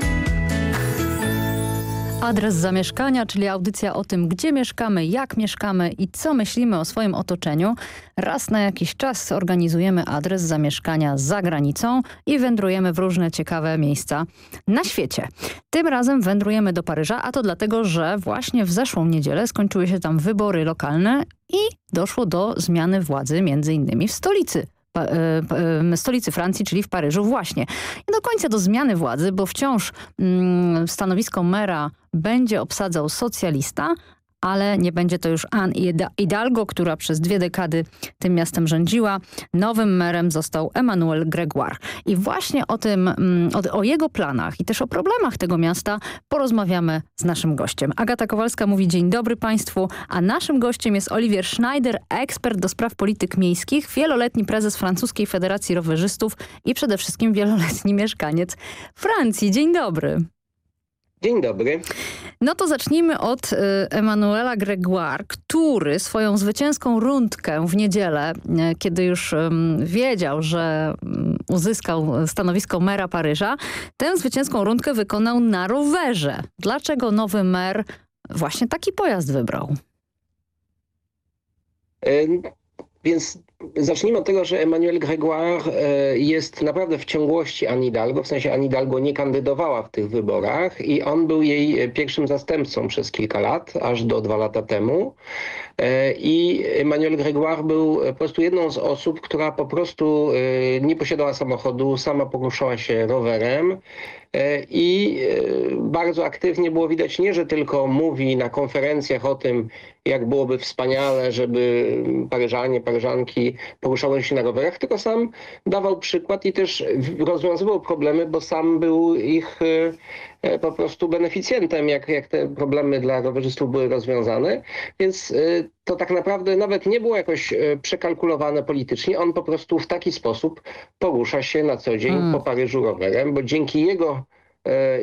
Adres zamieszkania, czyli audycja o tym, gdzie mieszkamy, jak mieszkamy i co myślimy o swoim otoczeniu. Raz na jakiś czas organizujemy adres zamieszkania za granicą i wędrujemy w różne ciekawe miejsca na świecie. Tym razem wędrujemy do Paryża, a to dlatego, że właśnie w zeszłą niedzielę skończyły się tam wybory lokalne i doszło do zmiany władzy między innymi w stolicy stolicy Francji, czyli w Paryżu właśnie. I do końca do zmiany władzy, bo wciąż mm, stanowisko mera będzie obsadzał socjalista, ale nie będzie to już Anne Hidalgo, która przez dwie dekady tym miastem rządziła. Nowym merem został Emmanuel Gregoire. I właśnie o tym, mm, o, o jego planach i też o problemach tego miasta porozmawiamy z naszym gościem. Agata Kowalska mówi dzień dobry Państwu, a naszym gościem jest Oliwier Schneider, ekspert do spraw polityk miejskich, wieloletni prezes Francuskiej Federacji Rowerzystów i przede wszystkim wieloletni mieszkaniec Francji. Dzień dobry. Dzień dobry. No to zacznijmy od y, Emanuela Gregoire, który swoją zwycięską rundkę w niedzielę, y, kiedy już y, wiedział, że uzyskał stanowisko mera Paryża, tę zwycięską rundkę wykonał na rowerze. Dlaczego nowy mer właśnie taki pojazd wybrał? Więc zacznijmy od tego, że Emmanuel Grégoire e, jest naprawdę w ciągłości Anne Hidalgo, w sensie Anne Hidalgo nie kandydowała w tych wyborach i on był jej pierwszym zastępcą przez kilka lat, aż do dwa lata temu. E, I Emmanuel Grégoire był po prostu jedną z osób, która po prostu e, nie posiadała samochodu, sama poruszała się rowerem i bardzo aktywnie było widać nie, że tylko mówi na konferencjach o tym, jak byłoby wspaniale, żeby Paryżanie, Paryżanki poruszały się na rowerach, tylko sam dawał przykład i też rozwiązywał problemy, bo sam był ich e, e, po prostu beneficjentem, jak, jak te problemy dla rowerzystów były rozwiązane. Więc e, to tak naprawdę nawet nie było jakoś przekalkulowane politycznie. On po prostu w taki sposób porusza się na co dzień hmm. po Paryżu rowerem, bo dzięki jego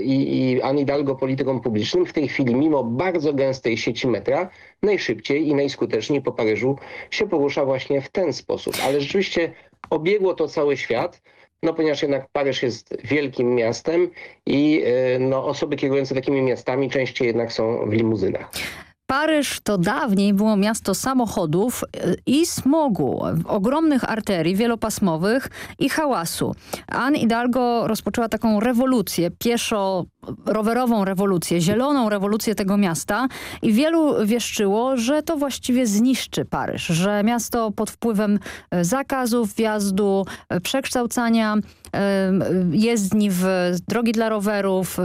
i, i Anne Hidalgo politykom publicznym w tej chwili, mimo bardzo gęstej sieci metra, najszybciej i najskuteczniej po Paryżu się porusza właśnie w ten sposób. Ale rzeczywiście obiegło to cały świat, no ponieważ jednak Paryż jest wielkim miastem i no, osoby kierujące takimi miastami częściej jednak są w limuzynach. Paryż to dawniej było miasto samochodów e, i smogu, ogromnych arterii wielopasmowych i hałasu. Anne Hidalgo rozpoczęła taką rewolucję, pieszo rowerową rewolucję, zieloną rewolucję tego miasta i wielu wieszczyło, że to właściwie zniszczy Paryż, że miasto pod wpływem e, zakazów wjazdu, e, przekształcania jezdni w drogi dla rowerów,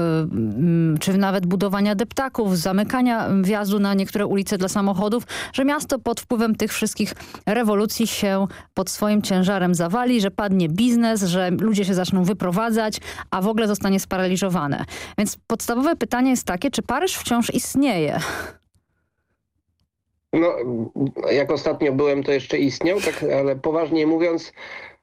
czy nawet budowania deptaków, zamykania wjazdu na niektóre ulice dla samochodów, że miasto pod wpływem tych wszystkich rewolucji się pod swoim ciężarem zawali, że padnie biznes, że ludzie się zaczną wyprowadzać, a w ogóle zostanie sparaliżowane. Więc podstawowe pytanie jest takie, czy Paryż wciąż istnieje? No, jak ostatnio byłem, to jeszcze istniał, tak, ale poważnie mówiąc,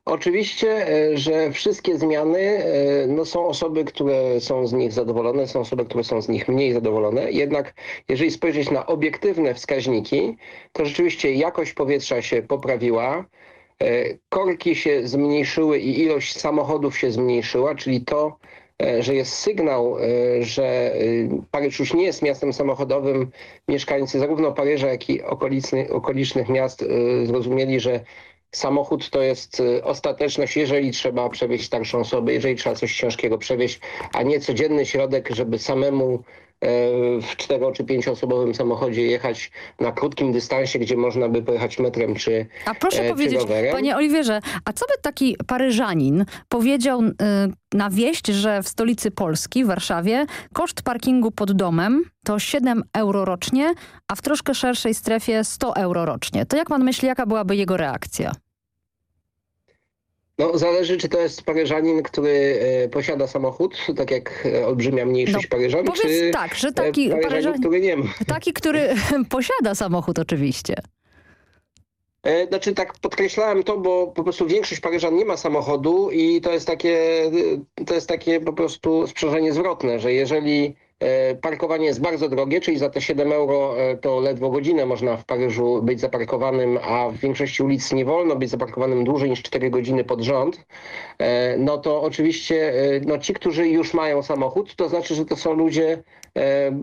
Oczywiście, e, że wszystkie zmiany, e, no są osoby, które są z nich zadowolone, są osoby, które są z nich mniej zadowolone. Jednak jeżeli spojrzeć na obiektywne wskaźniki, to rzeczywiście jakość powietrza się poprawiła, e, korki się zmniejszyły i ilość samochodów się zmniejszyła, czyli to, że jest sygnał, że Paryż już nie jest miastem samochodowym. Mieszkańcy zarówno Paryża, jak i okolicznych miast zrozumieli, że Samochód to jest y, ostateczność, jeżeli trzeba przewieźć starszą osobę, jeżeli trzeba coś ciężkiego przewieźć, a nie codzienny środek, żeby samemu w cztero czy pięcioosobowym samochodzie jechać na krótkim dystansie, gdzie można by pojechać metrem czy A proszę e, powiedzieć, rowerem. panie Oliwierze, a co by taki Paryżanin powiedział y, na wieść, że w stolicy Polski, w Warszawie, koszt parkingu pod domem to 7 euro rocznie, a w troszkę szerszej strefie 100 euro rocznie. To jak pan myśli, jaka byłaby jego reakcja? No, zależy, czy to jest Paryżanin, który e, posiada samochód, tak jak e, olbrzymia mniejszość no, Paryżan, czy tak, że taki Paryżanin, Paryżanin, który nie ma. Taki, który posiada samochód oczywiście. E, znaczy tak podkreślałem to, bo po prostu większość Paryżan nie ma samochodu i to jest takie, to jest takie po prostu sprzężenie zwrotne, że jeżeli E, parkowanie jest bardzo drogie, czyli za te 7 euro e, to ledwo godzinę można w Paryżu być zaparkowanym, a w większości ulic nie wolno być zaparkowanym dłużej niż 4 godziny pod rząd. E, no to oczywiście no ci, którzy już mają samochód, to znaczy, że to są ludzie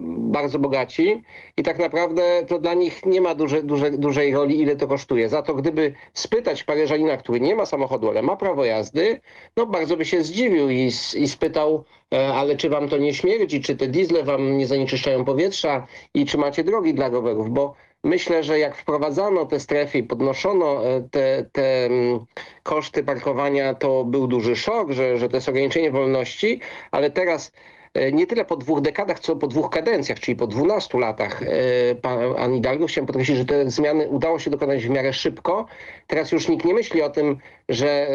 bardzo bogaci i tak naprawdę to dla nich nie ma duże, duże, dużej roli, ile to kosztuje. Za to gdyby spytać Paryżanina, który nie ma samochodu, ale ma prawo jazdy, no bardzo by się zdziwił i, i spytał, E, ale czy wam to nie śmierdzi, czy te diesle wam nie zanieczyszczają powietrza i czy macie drogi dla rowerów, bo myślę, że jak wprowadzano te strefy i podnoszono e, te, te mm, koszty parkowania, to był duży szok, że, że to jest ograniczenie wolności, ale teraz e, nie tyle po dwóch dekadach, co po dwóch kadencjach, czyli po 12 latach e, pan Hidalgo. Chciałem podkreślić, że te zmiany udało się dokonać w miarę szybko. Teraz już nikt nie myśli o tym, że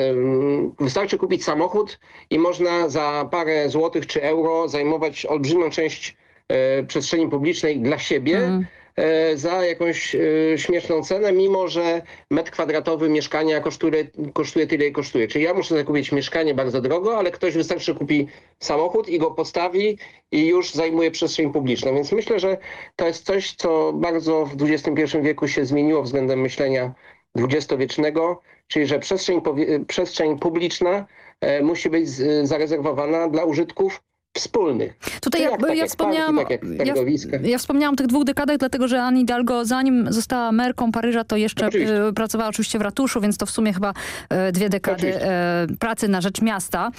wystarczy kupić samochód i można za parę złotych czy euro zajmować olbrzymią część e, przestrzeni publicznej dla siebie. Mhm. E, za jakąś e, śmieszną cenę, mimo że metr kwadratowy mieszkania kosztuje, kosztuje tyle i kosztuje. Czyli ja muszę sobie kupić mieszkanie bardzo drogo, ale ktoś wystarczy, kupi samochód i go postawi i już zajmuje przestrzeń publiczną. Więc myślę, że to jest coś, co bardzo w XXI wieku się zmieniło względem myślenia dwudziestowiecznego, czyli że przestrzeń, przestrzeń publiczna e, musi być zarezerwowana dla użytków wspólnych. Tutaj Tak jak, jak ja parki, wspomniałam, tak jak ja, ja wspomniałam o tych dwóch dekadach, dlatego że Anne Hidalgo, zanim została merką Paryża, to jeszcze e, pracowała oczywiście w ratuszu, więc to w sumie chyba e, dwie dekady e, pracy na rzecz miasta.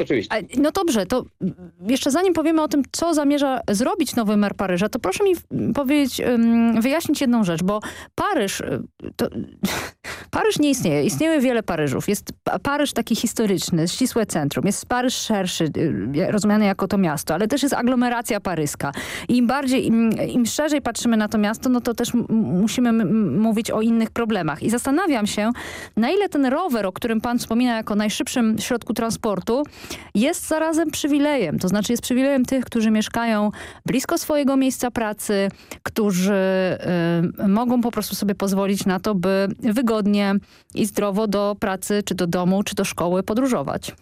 Oczywiście. No dobrze, to jeszcze zanim powiemy o tym, co zamierza zrobić nowy mer Paryża, to proszę mi powiedzieć, wyjaśnić jedną rzecz, bo Paryż, to, Paryż nie istnieje. Istnieje wiele Paryżów. Jest Pa- Paryż taki historyczny, ścisłe centrum. Jest Paryż szerszy, rozumiany jako to miasto, ale też jest aglomeracja paryska. Im bardziej, im, im szerzej patrzymy na to miasto, no to też musimy mówić o innych problemach. I zastanawiam się, na ile ten rower, o którym pan wspomina jako najszybszym środku transportu, jest zarazem przywilejem. To znaczy jest przywilejem tych, którzy mieszkają blisko swojego miejsca pracy, którzy y, mogą po prostu sobie pozwolić na to, by wygodnie i zdrowo do pracy, czy do domu, czy do szkoły podróżować.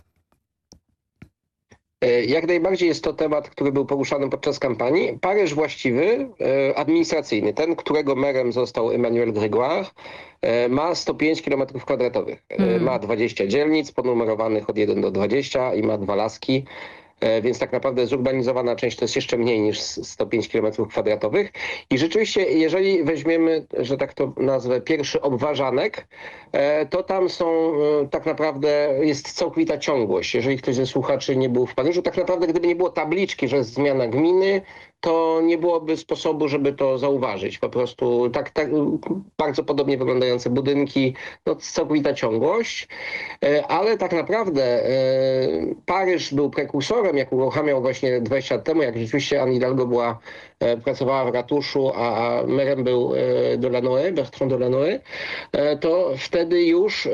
E, Jak najbardziej jest to temat, który był poruszany podczas kampanii. Paryż właściwy, e, administracyjny, ten, którego merem został Emmanuel Grégoire, e, ma 105 km kwadratowych. Mm. Ma 20 dzielnic ponumerowanych od 1 do 20 i ma dwa laski. E, Więc tak naprawdę zurbanizowana część to jest jeszcze mniej niż 105 km kwadratowych. I rzeczywiście, jeżeli weźmiemy, że tak to nazwę, pierwszy obważanek, e, to tam są e, tak naprawdę, jest całkowita ciągłość. Jeżeli ktoś ze słuchaczy nie był w Paryżu, tak naprawdę gdyby nie było tabliczki, że jest zmiana gminy, to nie byłoby sposobu, żeby to zauważyć. Po prostu tak, tak bardzo podobnie wyglądające budynki, no całkowita ciągłość, E, ale tak naprawdę e, Paryż był prekursorem, jak uruchamiał właśnie 20 lat temu, jak rzeczywiście Anne Hidalgo była, pracowała w ratuszu, a merem był e, Delanoë, Bertrand Delanoë, e, to wtedy już e,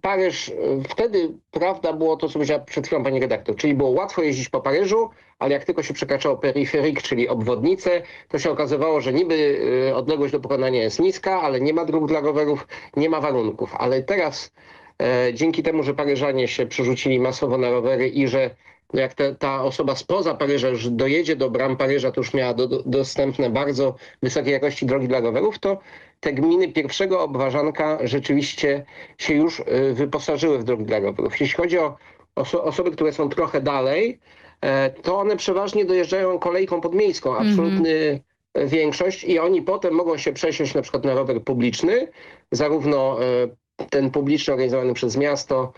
Paryż, e, wtedy prawda było to, co powiedziała przed chwilą pani redaktor, czyli było łatwo jeździć po Paryżu, ale jak tylko się przekraczało peryferik, czyli obwodnicę, to się okazywało, że niby e, odległość do pokonania jest niska, ale nie ma dróg dla rowerów, nie ma warunków. Ale teraz e, dzięki temu, że Paryżanie się przerzucili masowo na rowery i że jak te, ta osoba spoza Paryża już dojedzie do bram Paryża, to już miała do, do, dostępne bardzo wysokiej jakości drogi dla rowerów, to te gminy pierwszego obważanka rzeczywiście się już y, wyposażyły w drogi dla rowerów. Jeśli chodzi o oso osoby, które są trochę dalej, e, to one przeważnie dojeżdżają kolejką podmiejską, absolutny e, większość i oni potem mogą się przesiąść na przykład na rower publiczny, zarówno e, ten publiczny organizowany przez miasto,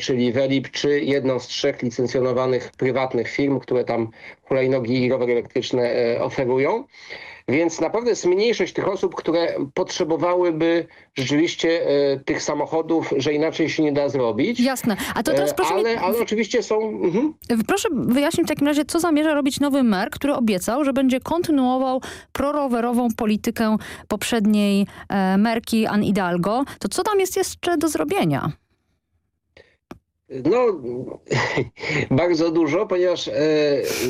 czyli Welib, czy jedną z trzech licencjonowanych prywatnych firm, które tam hulajnogi i rowery elektryczne e, oferują. Więc naprawdę jest mniejszość tych osób, które potrzebowałyby rzeczywiście e, tych samochodów, że inaczej się nie da zrobić. Jasne. A to teraz E, proszę ale, mi... ale oczywiście są... Mhm. Proszę wyjaśnić w takim razie, co zamierza robić nowy mer, który obiecał, że będzie kontynuował prorowerową politykę poprzedniej e, merki Anne Hidalgo. To co tam jest jeszcze do zrobienia? No, bardzo dużo, ponieważ e,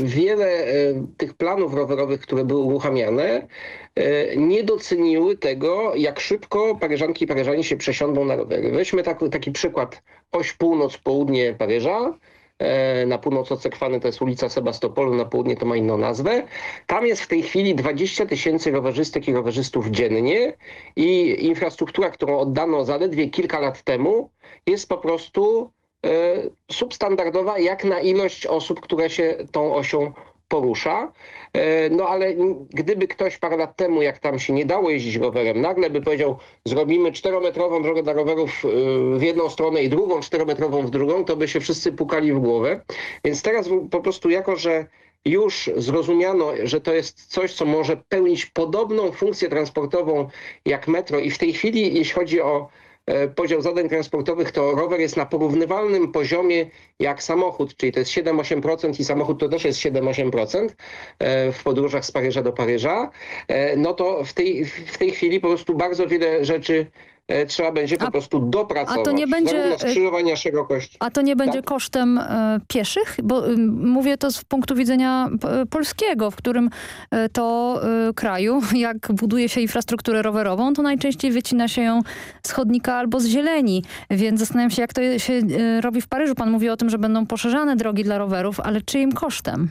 wiele e, tych planów rowerowych, które były uruchamiane, e, nie doceniły tego, jak szybko Paryżanki i Paryżanie się przesiądą na rowery. Weźmy tak, taki przykład. Oś północ-południe Paryża. Na północ od Sekwany to jest ulica Sebastopolu, na południe to ma inną nazwę. Tam jest w tej chwili 20 tysięcy rowerzystek i rowerzystów dziennie i infrastruktura, którą oddano zaledwie kilka lat temu, jest po prostu substandardowa jak na ilość osób, które się tą osią porusza. E, No ale gdyby ktoś parę lat temu, jak tam się nie dało jeździć rowerem, nagle by powiedział, zrobimy czterometrową drogę dla rowerów y, w jedną stronę i drugą czterometrową w drugą, to by się wszyscy pukali w głowę. Więc teraz po prostu jako, że już zrozumiano, że to jest coś, co może pełnić podobną funkcję transportową jak metro i w tej chwili, jeśli chodzi o e, podział zadań transportowych, to rower jest na porównywalnym poziomie jak samochód, czyli to jest 7-8% i samochód to też jest 7-8% e, w podróżach z Paryża do Paryża, e, no to w tej, w tej chwili po prostu bardzo wiele rzeczy e, trzeba będzie po prostu dopracować. a to nie będzie, e, skrzyżowania szerokości. A to nie będzie Tak? kosztem e, pieszych? Bo y, mówię to z punktu widzenia polskiego, w którym e, to e, kraju, jak buduje się infrastrukturę rowerową, to najczęściej wycina się ją z chodnika albo z zieleni. Więc zastanawiam się, jak to się e, robi w Paryżu. Pan mówi o tym, że będą poszerzane drogi dla rowerów, ale czyim kosztem?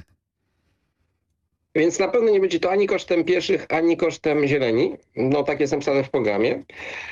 Więc na pewno nie będzie to ani kosztem pieszych, ani kosztem zieleni. No tak jest napisane w programie.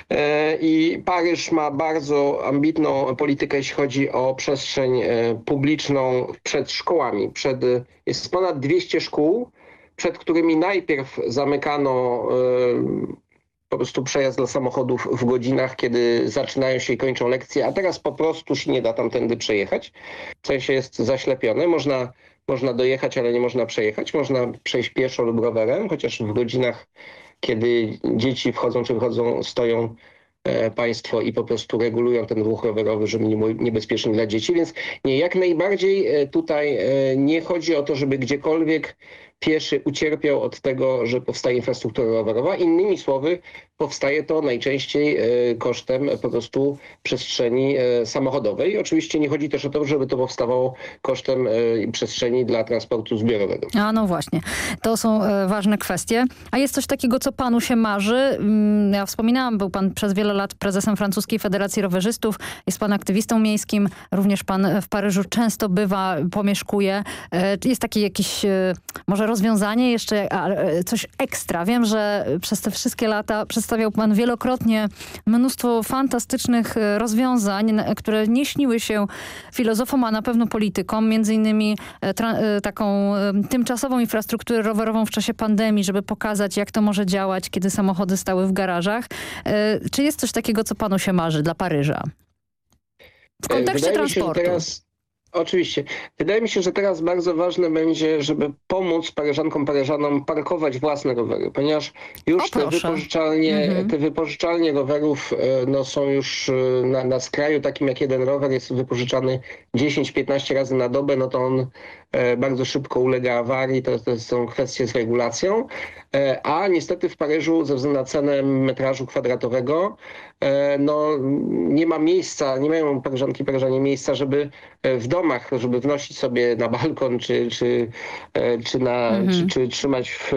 E, I Paryż ma bardzo ambitną politykę, jeśli chodzi o przestrzeń e, publiczną przed szkołami. Przed, jest ponad 200 szkół, przed którymi najpierw zamykano e, po prostu przejazd dla samochodów w godzinach, kiedy zaczynają się i kończą lekcje, a teraz po prostu się nie da tamtędy przejechać. W sensie jest zaślepione. Można, można dojechać, ale nie można przejechać. Można przejść pieszo lub rowerem, chociaż w godzinach, kiedy dzieci wchodzą czy wychodzą, stoją e, państwo i po prostu regulują ten ruch rowerowy, żeby nie był niebezpieczny dla dzieci. Więc nie, jak najbardziej e, tutaj e, nie chodzi o to, żeby gdziekolwiek pieszy ucierpiał od tego, że powstaje infrastruktura rowerowa. Innymi słowy, powstaje to najczęściej e, kosztem po prostu przestrzeni e, samochodowej. Oczywiście nie chodzi też o to, żeby to powstawało kosztem e, przestrzeni dla transportu zbiorowego. A no właśnie, to są ważne kwestie. A jest coś takiego, co panu się marzy? Mm, Ja wspominałam, był pan przez wiele lat prezesem Francuskiej Federacji Rowerzystów, jest pan aktywistą miejskim, również pan w Paryżu często bywa, pomieszkuje. Jest takie jakieś e, może rozwiązanie jeszcze, e, coś ekstra? Wiem, że przez te wszystkie lata przedstawiał pan wielokrotnie mnóstwo fantastycznych e, rozwiązań, które nie śniły się filozofom, a na pewno politykom, między innymi e, taką tymczasową infrastrukturę rowerową w czasie pandemii, żeby pokazać, jak to może działać, kiedy samochody stały w garażach. Czy jest coś takiego, co panu się marzy dla Paryża? W kontekście Wydaje transportu. Oczywiście. Wydaje mi się, że teraz bardzo ważne będzie, żeby pomóc Paryżankom, Paryżanom parkować własne rowery, ponieważ już te wypożyczalnie, Mhm. te wypożyczalnie rowerów e, no, są już e, na, na skraju takim, jak jeden rower jest wypożyczany 10-15 razy na dobę, no to on bardzo szybko ulega awarii, to, to są kwestie z regulacją, E, a niestety w Paryżu ze względu na cenę metrażu kwadratowego e, no, nie ma miejsca, nie mają Paryżanki, Paryżanie miejsca, żeby e, w domach, żeby wnosić sobie na balkon, czy, czy, e, czy, na, Mhm. czy, czy trzymać w,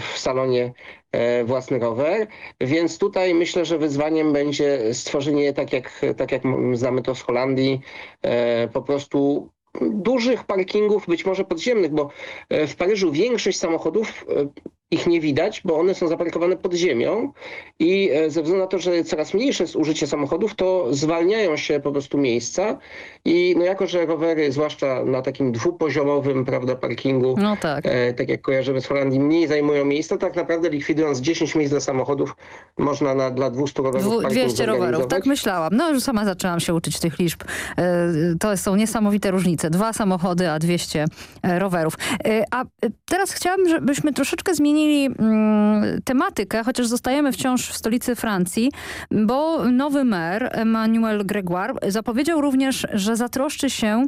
w salonie e, własny rower, więc tutaj myślę, że wyzwaniem będzie stworzenie, tak jak, tak jak znamy to z Holandii, e, po prostu dużych parkingów, być może podziemnych, bo e, w Paryżu większość samochodów e, ich nie widać, bo one są zaparkowane pod ziemią i e, ze względu na to, że coraz mniejsze jest użycie samochodów, to zwalniają się po prostu miejsca i no jako, że rowery, zwłaszcza na takim dwupoziomowym prawda, parkingu, No tak. e, tak jak kojarzymy z Holandii, mniej zajmują miejsca, tak naprawdę likwidując 10 miejsc dla samochodów, można na, dla 200 rowerów Dwu- parking 200 rowerów, tak myślałam. No już sama zaczęłam się uczyć tych liczb. E, To są niesamowite różnice. Dwa samochody, a 200 e, rowerów. E, A e, teraz chciałabym, żebyśmy troszeczkę zmienili mm, tematykę, chociaż zostajemy wciąż w stolicy Francji, bo nowy mer Emmanuel Gregoire zapowiedział również, że zatroszczy się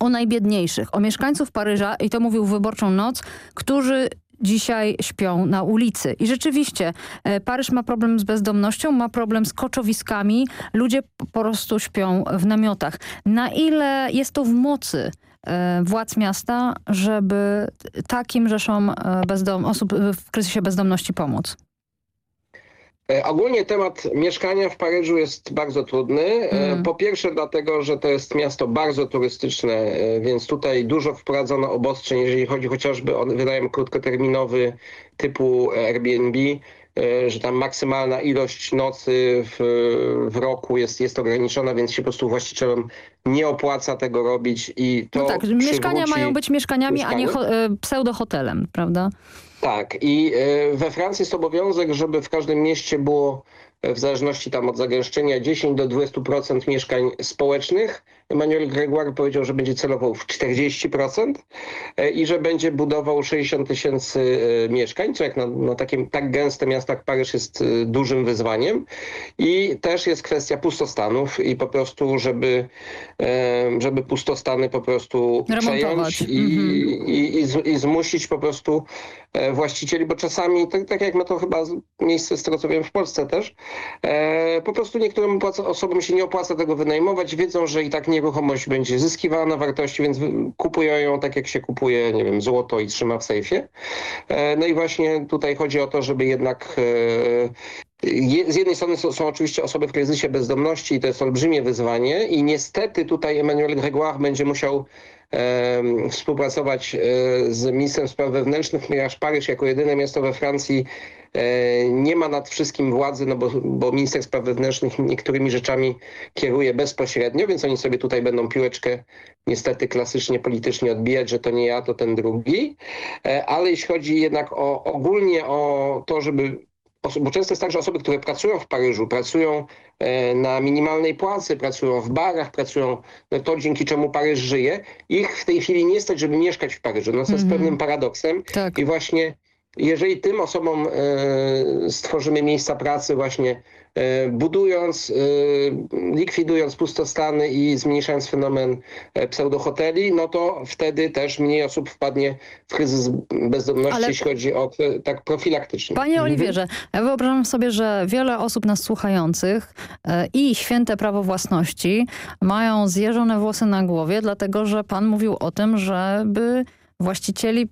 o najbiedniejszych, o mieszkańców Paryża i to mówił w Wyborczą Noc, którzy dzisiaj śpią na ulicy. I rzeczywiście e, Paryż ma problem z bezdomnością, ma problem z koczowiskami. Ludzie po prostu śpią w namiotach. Na ile jest to w mocy władz miasta, żeby takim rzeszom e, bezdom osób w kryzysie bezdomności pomóc? E, Ogólnie temat mieszkania w Paryżu jest bardzo trudny. E, Mm. Po pierwsze dlatego, że to jest miasto bardzo turystyczne, e, więc tutaj dużo wprowadzono obostrzeń, jeżeli chodzi chociażby o wynajem krótkoterminowy typu Airbnb, e, że tam maksymalna ilość nocy w, w roku jest, jest ograniczona, więc się po prostu właścicielom nie opłaca tego robić i to No tak, mieszkania mają być mieszkaniami, a nie mieszkanie. e, pseudohotelem, prawda? Tak i e, we Francji jest obowiązek, żeby w każdym mieście było e, w zależności tam od zagęszczenia 10 do 20% mieszkań społecznych Emmanuel Gregoire powiedział, że będzie celował w 40% i że będzie budował 60 tysięcy mieszkań, co jak na, na takim tak gęste miasto jak Paryż jest dużym wyzwaniem. I też jest kwestia pustostanów i po prostu, żeby, żeby pustostany po prostu Remontować. przejąć i, Mhm. i, i, i zmusić po prostu e, właścicieli, bo czasami, tak, tak jak ma to chyba miejsce z tego co wiem w Polsce też, e, po prostu niektórym osobom się nie opłaca tego wynajmować, wiedzą, że i tak nieruchomość będzie zyskiwała na wartości, więc kupują ją tak jak się kupuje, nie wiem, złoto i trzyma w sejfie. E, no i właśnie tutaj chodzi o to, żeby jednak e, z jednej strony są, są oczywiście osoby w kryzysie bezdomności i to jest olbrzymie wyzwanie i niestety tutaj Emmanuel Gregoire będzie musiał współpracować e, z ministrem spraw wewnętrznych, ponieważ Paryż jako jedyne miasto we Francji e, nie ma nad wszystkim władzy, no bo, bo minister spraw wewnętrznych niektórymi rzeczami kieruje bezpośrednio, więc oni sobie tutaj będą piłeczkę niestety klasycznie politycznie odbijać, że to nie ja, to ten drugi. E, Ale jeśli chodzi jednak o ogólnie o to, żeby bo często jest tak, że osoby, które pracują w Paryżu, pracują e, na minimalnej płacy, pracują w barach, pracują no to, dzięki czemu Paryż żyje, ich w tej chwili nie stać, żeby mieszkać w Paryżu. No to jest Mhm. pewnym paradoksem. Tak. I właśnie jeżeli tym osobom e, stworzymy miejsca pracy właśnie budując, e, likwidując pustostany i zmniejszając fenomen e, pseudohoteli, no to wtedy też mniej osób wpadnie w kryzys bezdomności, Ale- jeśli chodzi o e, tak profilaktycznie. Panie Oliwierze, ja wyobrażam sobie, że wiele osób nas słuchających e, i święte prawo własności mają zjeżone włosy na głowie, dlatego że pan mówił o tym, żeby właścicieli,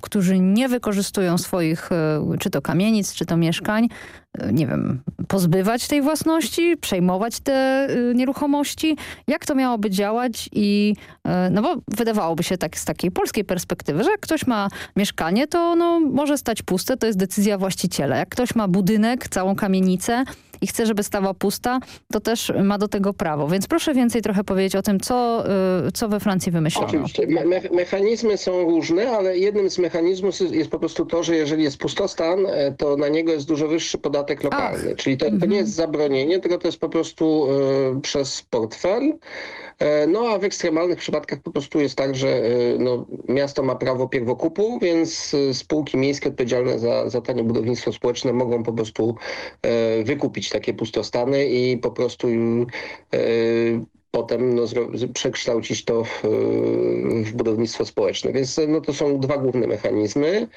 którzy nie wykorzystują swoich, e, czy to kamienic, czy to mieszkań, e, nie wiem, pozbywać tej własności, przejmować te e, nieruchomości. Jak to miałoby działać i, e, no bo wydawałoby się tak z takiej polskiej perspektywy, że jak ktoś ma mieszkanie, to no, może stać puste, to jest decyzja właściciela. Jak ktoś ma budynek, całą kamienicę i chce, żeby stała pusta, to też ma do tego prawo. Więc proszę więcej trochę powiedzieć o tym, co, y, co we Francji wymyślono. Oczywiście. Me me mechanizmy są różne, ale jednym z mechanizmów jest, jest po prostu to, że jeżeli jest pustostan, e, to na niego jest dużo wyższy podatek lokalny. Czyli to, to nie jest zabronienie, tylko to jest po prostu e, przez portfel. E, no a w ekstremalnych przypadkach po prostu jest tak, że e, no, miasto ma prawo pierwokupu, więc spółki miejskie odpowiedzialne za, za tanie budownictwo społeczne mogą po prostu e, wykupić takie pustostany i po prostu e, potem no, przekształcić to w, w budownictwo społeczne. Więc no, to są dwa główne mechanizmy.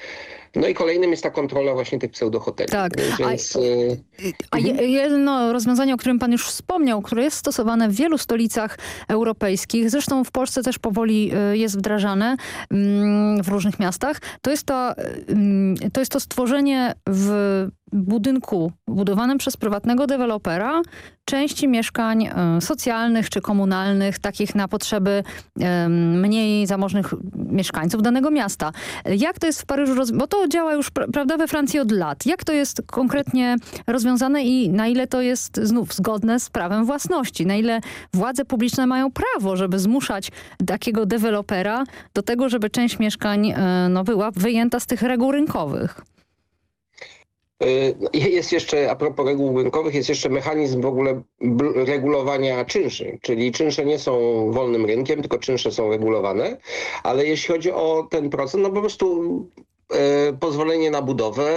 No i kolejnym jest ta kontrola właśnie tych pseudohoteli. Tak. Więc, A- e, A je, jedno rozwiązanie, o którym pan już wspomniał, które jest stosowane w wielu stolicach europejskich, zresztą w Polsce też powoli y, jest wdrażane mm, w różnych miastach, to jest to, mm, to, jest to stworzenie w budynku budowanym przez prywatnego dewelopera części mieszkań y, socjalnych czy komunalnych, takich na potrzeby y, mniej zamożnych mieszkańców danego miasta. Jak to jest w Paryżu, bo to działa już pra- prawda, we Francji od lat. Jak to jest konkretnie rozwiązane i na ile to jest znów zgodne z prawem własności? Na ile władze publiczne mają prawo, żeby zmuszać takiego dewelopera do tego, żeby część mieszkań e, no, była wyjęta z tych reguł rynkowych? Y, Jest jeszcze, a propos reguł rynkowych, jest jeszcze mechanizm w ogóle regulowania czynszy. Czyli czynsze nie są wolnym rynkiem, tylko czynsze są regulowane. Ale jeśli chodzi o ten procent, no po prostu e, pozwolenie na budowę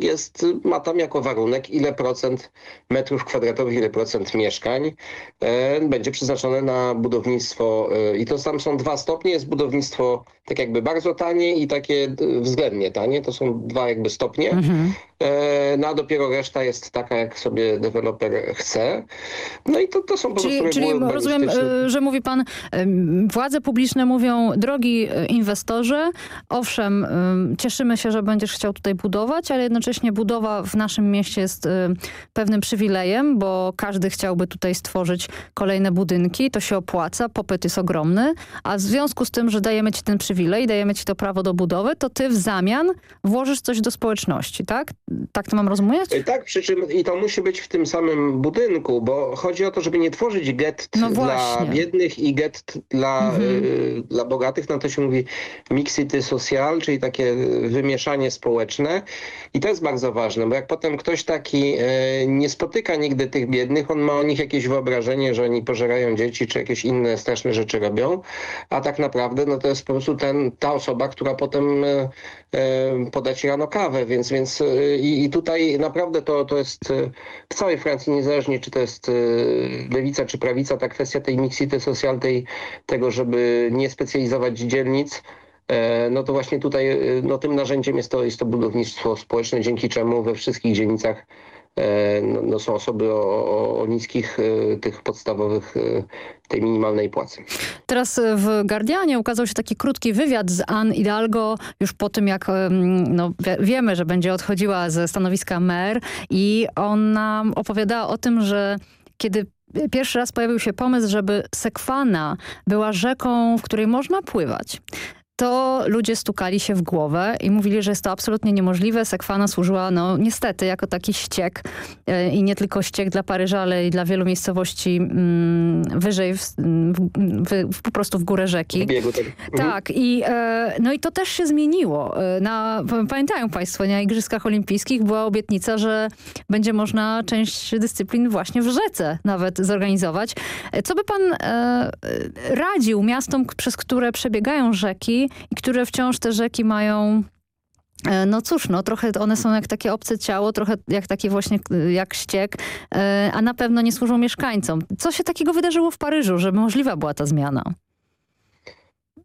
jest, ma tam jako warunek, ile procent metrów kwadratowych, ile procent mieszkań e, będzie przeznaczone na budownictwo. I to tam są dwa stopnie. Jest budownictwo tak jakby bardzo tanie i takie względnie tanie. To są dwa jakby stopnie. E, No a dopiero reszta jest taka, jak sobie deweloper chce. No i to, to są po prostu czyli rozumiem, e, że mówi pan, władze publiczne mówią, drogi e, inwestorze, owszem, em, cieszymy się, że będziesz chciał tutaj budować, ale jednocześnie budowa w naszym mieście jest e, pewnym przywilejem, bo każdy chciałby tutaj stworzyć kolejne budynki, to się opłaca, popyt jest ogromny, a w związku z tym, że dajemy ci ten przywilej, dajemy ci to prawo do budowy, to ty w zamian włożysz coś do społeczności, tak? Tak to mam rozumieć? Tak, przy czym i to musi być w tym samym budynku, bo chodzi o to, żeby nie tworzyć gett No dla biednych i gett dla, Mhm. y, dla bogatych. No to się mówi mixity social, czyli takie wymieszanie społeczne. I to jest bardzo ważne, bo jak potem ktoś taki e, nie spotyka nigdy tych biednych, on ma o nich jakieś wyobrażenie, że oni pożerają dzieci, czy jakieś inne straszne rzeczy robią, a tak naprawdę no to jest po prostu ten, ta osoba, która potem e, e, poda ci rano kawę, więc, więc e, i, i tutaj naprawdę to, to jest e, w całej Francji, niezależnie czy to jest e, lewica czy prawica, ta kwestia tej mixity social, tej, tego, żeby nie specjalizować dzielnic, E, no to właśnie tutaj no, tym narzędziem jest to, jest to budownictwo społeczne, dzięki czemu we wszystkich dzielnicach no, no są osoby o, o, o niskich e, tych podstawowych, e, tej minimalnej płacy. Teraz e, w Guardianie ukazał się taki krótki wywiad z Anne Hidalgo już po tym, jak no, wie- wiemy, że będzie odchodziła ze stanowiska mer i ona opowiadała o tym, że kiedy pierwszy raz pojawił się pomysł, żeby Sekwana była rzeką, w której można pływać, to ludzie stukali się w głowę i mówili, że jest to absolutnie niemożliwe. Sekwana służyła, no niestety, jako taki ściek e, i nie tylko ściek dla Paryża, ale i dla wielu miejscowości mm, wyżej, w, w, w, po prostu w górę rzeki. W biegu tego. Tak, i, e, no i to też się zmieniło. E, Na, pamiętają Państwo, na Igrzyskach Olimpijskich była obietnica, że będzie można część dyscyplin właśnie w rzece nawet zorganizować. E, Co by Pan e, radził miastom, przez które przebiegają rzeki i które wciąż te rzeki mają E, No cóż, no trochę one są jak takie obce ciało, trochę jak takie właśnie e, jak ściek, e, a na pewno nie służą mieszkańcom. Co się takiego wydarzyło w Paryżu, że możliwa była ta zmiana?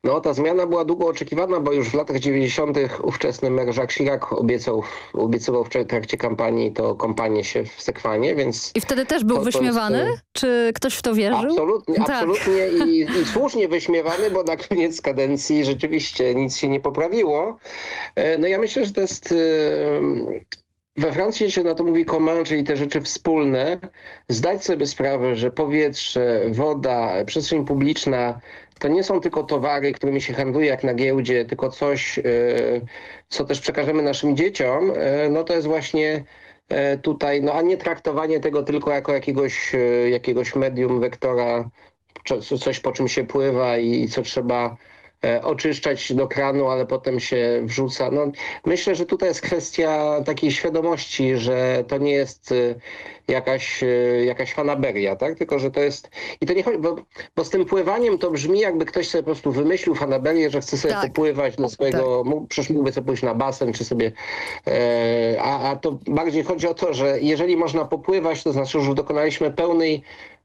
No ta zmiana była długo oczekiwana, bo już w latach 90. ówczesny mer Jacques Chirac obiecał, obiecywał w trakcie kampanii to kąpanie się w Sekwanie, więc... I wtedy też był to- to jest, wyśmiewany? e, Czy ktoś w to wierzył? Absolutnie, Tak. absolutnie i, i słusznie wyśmiewany, bo na koniec kadencji rzeczywiście nic się nie poprawiło. E, No ja myślę, że to jest... e, We Francji się na to mówi commun, czyli te rzeczy wspólne. Zdać sobie sprawę, że powietrze, woda, przestrzeń publiczna to nie są tylko towary, którymi się handluje jak na giełdzie, tylko coś, e, co też przekażemy naszym dzieciom, e, no to jest właśnie e, tutaj, no a nie traktowanie tego tylko jako jakiegoś, jakiegoś medium, wektora, co- coś po czym się pływa i co trzeba oczyszczać do kranu, ale potem się wrzuca. No, myślę, że tutaj jest kwestia takiej świadomości, że to nie jest e, jakaś, e, jakaś fanaberia, tak? tylko że to jest... I to nie chodzi, bo, bo z tym pływaniem to brzmi jakby ktoś sobie po prostu wymyślił fanaberię, że chce sobie Tak. popływać do swojego... Mógł, przecież mógłby sobie pójść na basen, czy sobie... E, a, a to bardziej chodzi o to, że jeżeli można popływać, to znaczy, że już dokonaliśmy pełnej e, pe-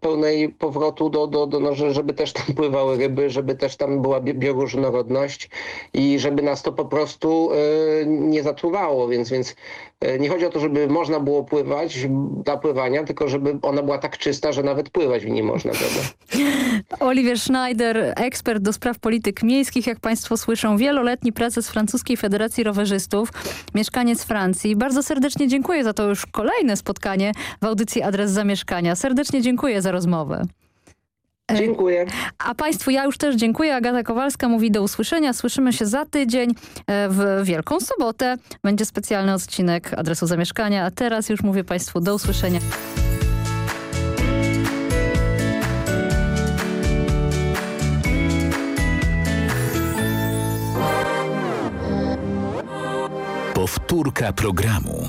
pełnej powrotu do, do, do no, że- żeby też tam pływały ryby, żeby też tam była bi- bioróżnorodność i żeby nas to po prostu e, nie zatruwało, więc, więc e, nie chodzi o to, żeby można było pływać dla pływania, tylko żeby ona była tak czysta, że nawet pływać w niej można, prawda? Oliwier Schneider, ekspert do spraw polityk miejskich, jak Państwo słyszą, wieloletni prezes Francuskiej Federacji Rowerzystów, mieszkaniec Francji. Bardzo serdecznie dziękuję za to już kolejne spotkanie w audycji Adres Zamieszkania. Serdecznie dziękuję za rozmowę. Dziękuję. A Państwu ja już też dziękuję. Agata Kowalska mówi do usłyszenia. Słyszymy się za tydzień e, w Wielką Sobotę. Będzie specjalny odcinek Adresu Zamieszkania. A teraz już mówię Państwu do usłyszenia. Powtórka programu.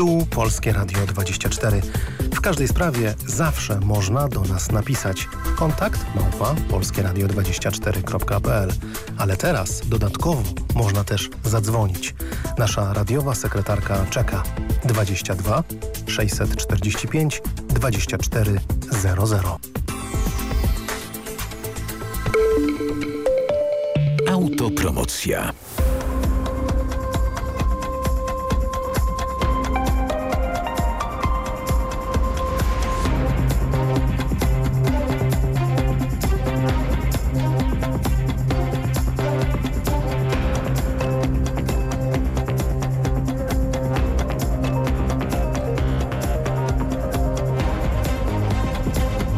Tu Polskie Radio 24. W każdej sprawie zawsze można do nas napisać. Kontakt małpa polskieradio24.pl Ale teraz dodatkowo można też zadzwonić. Nasza radiowa sekretarka czeka 22 645 2400. Autopromocja.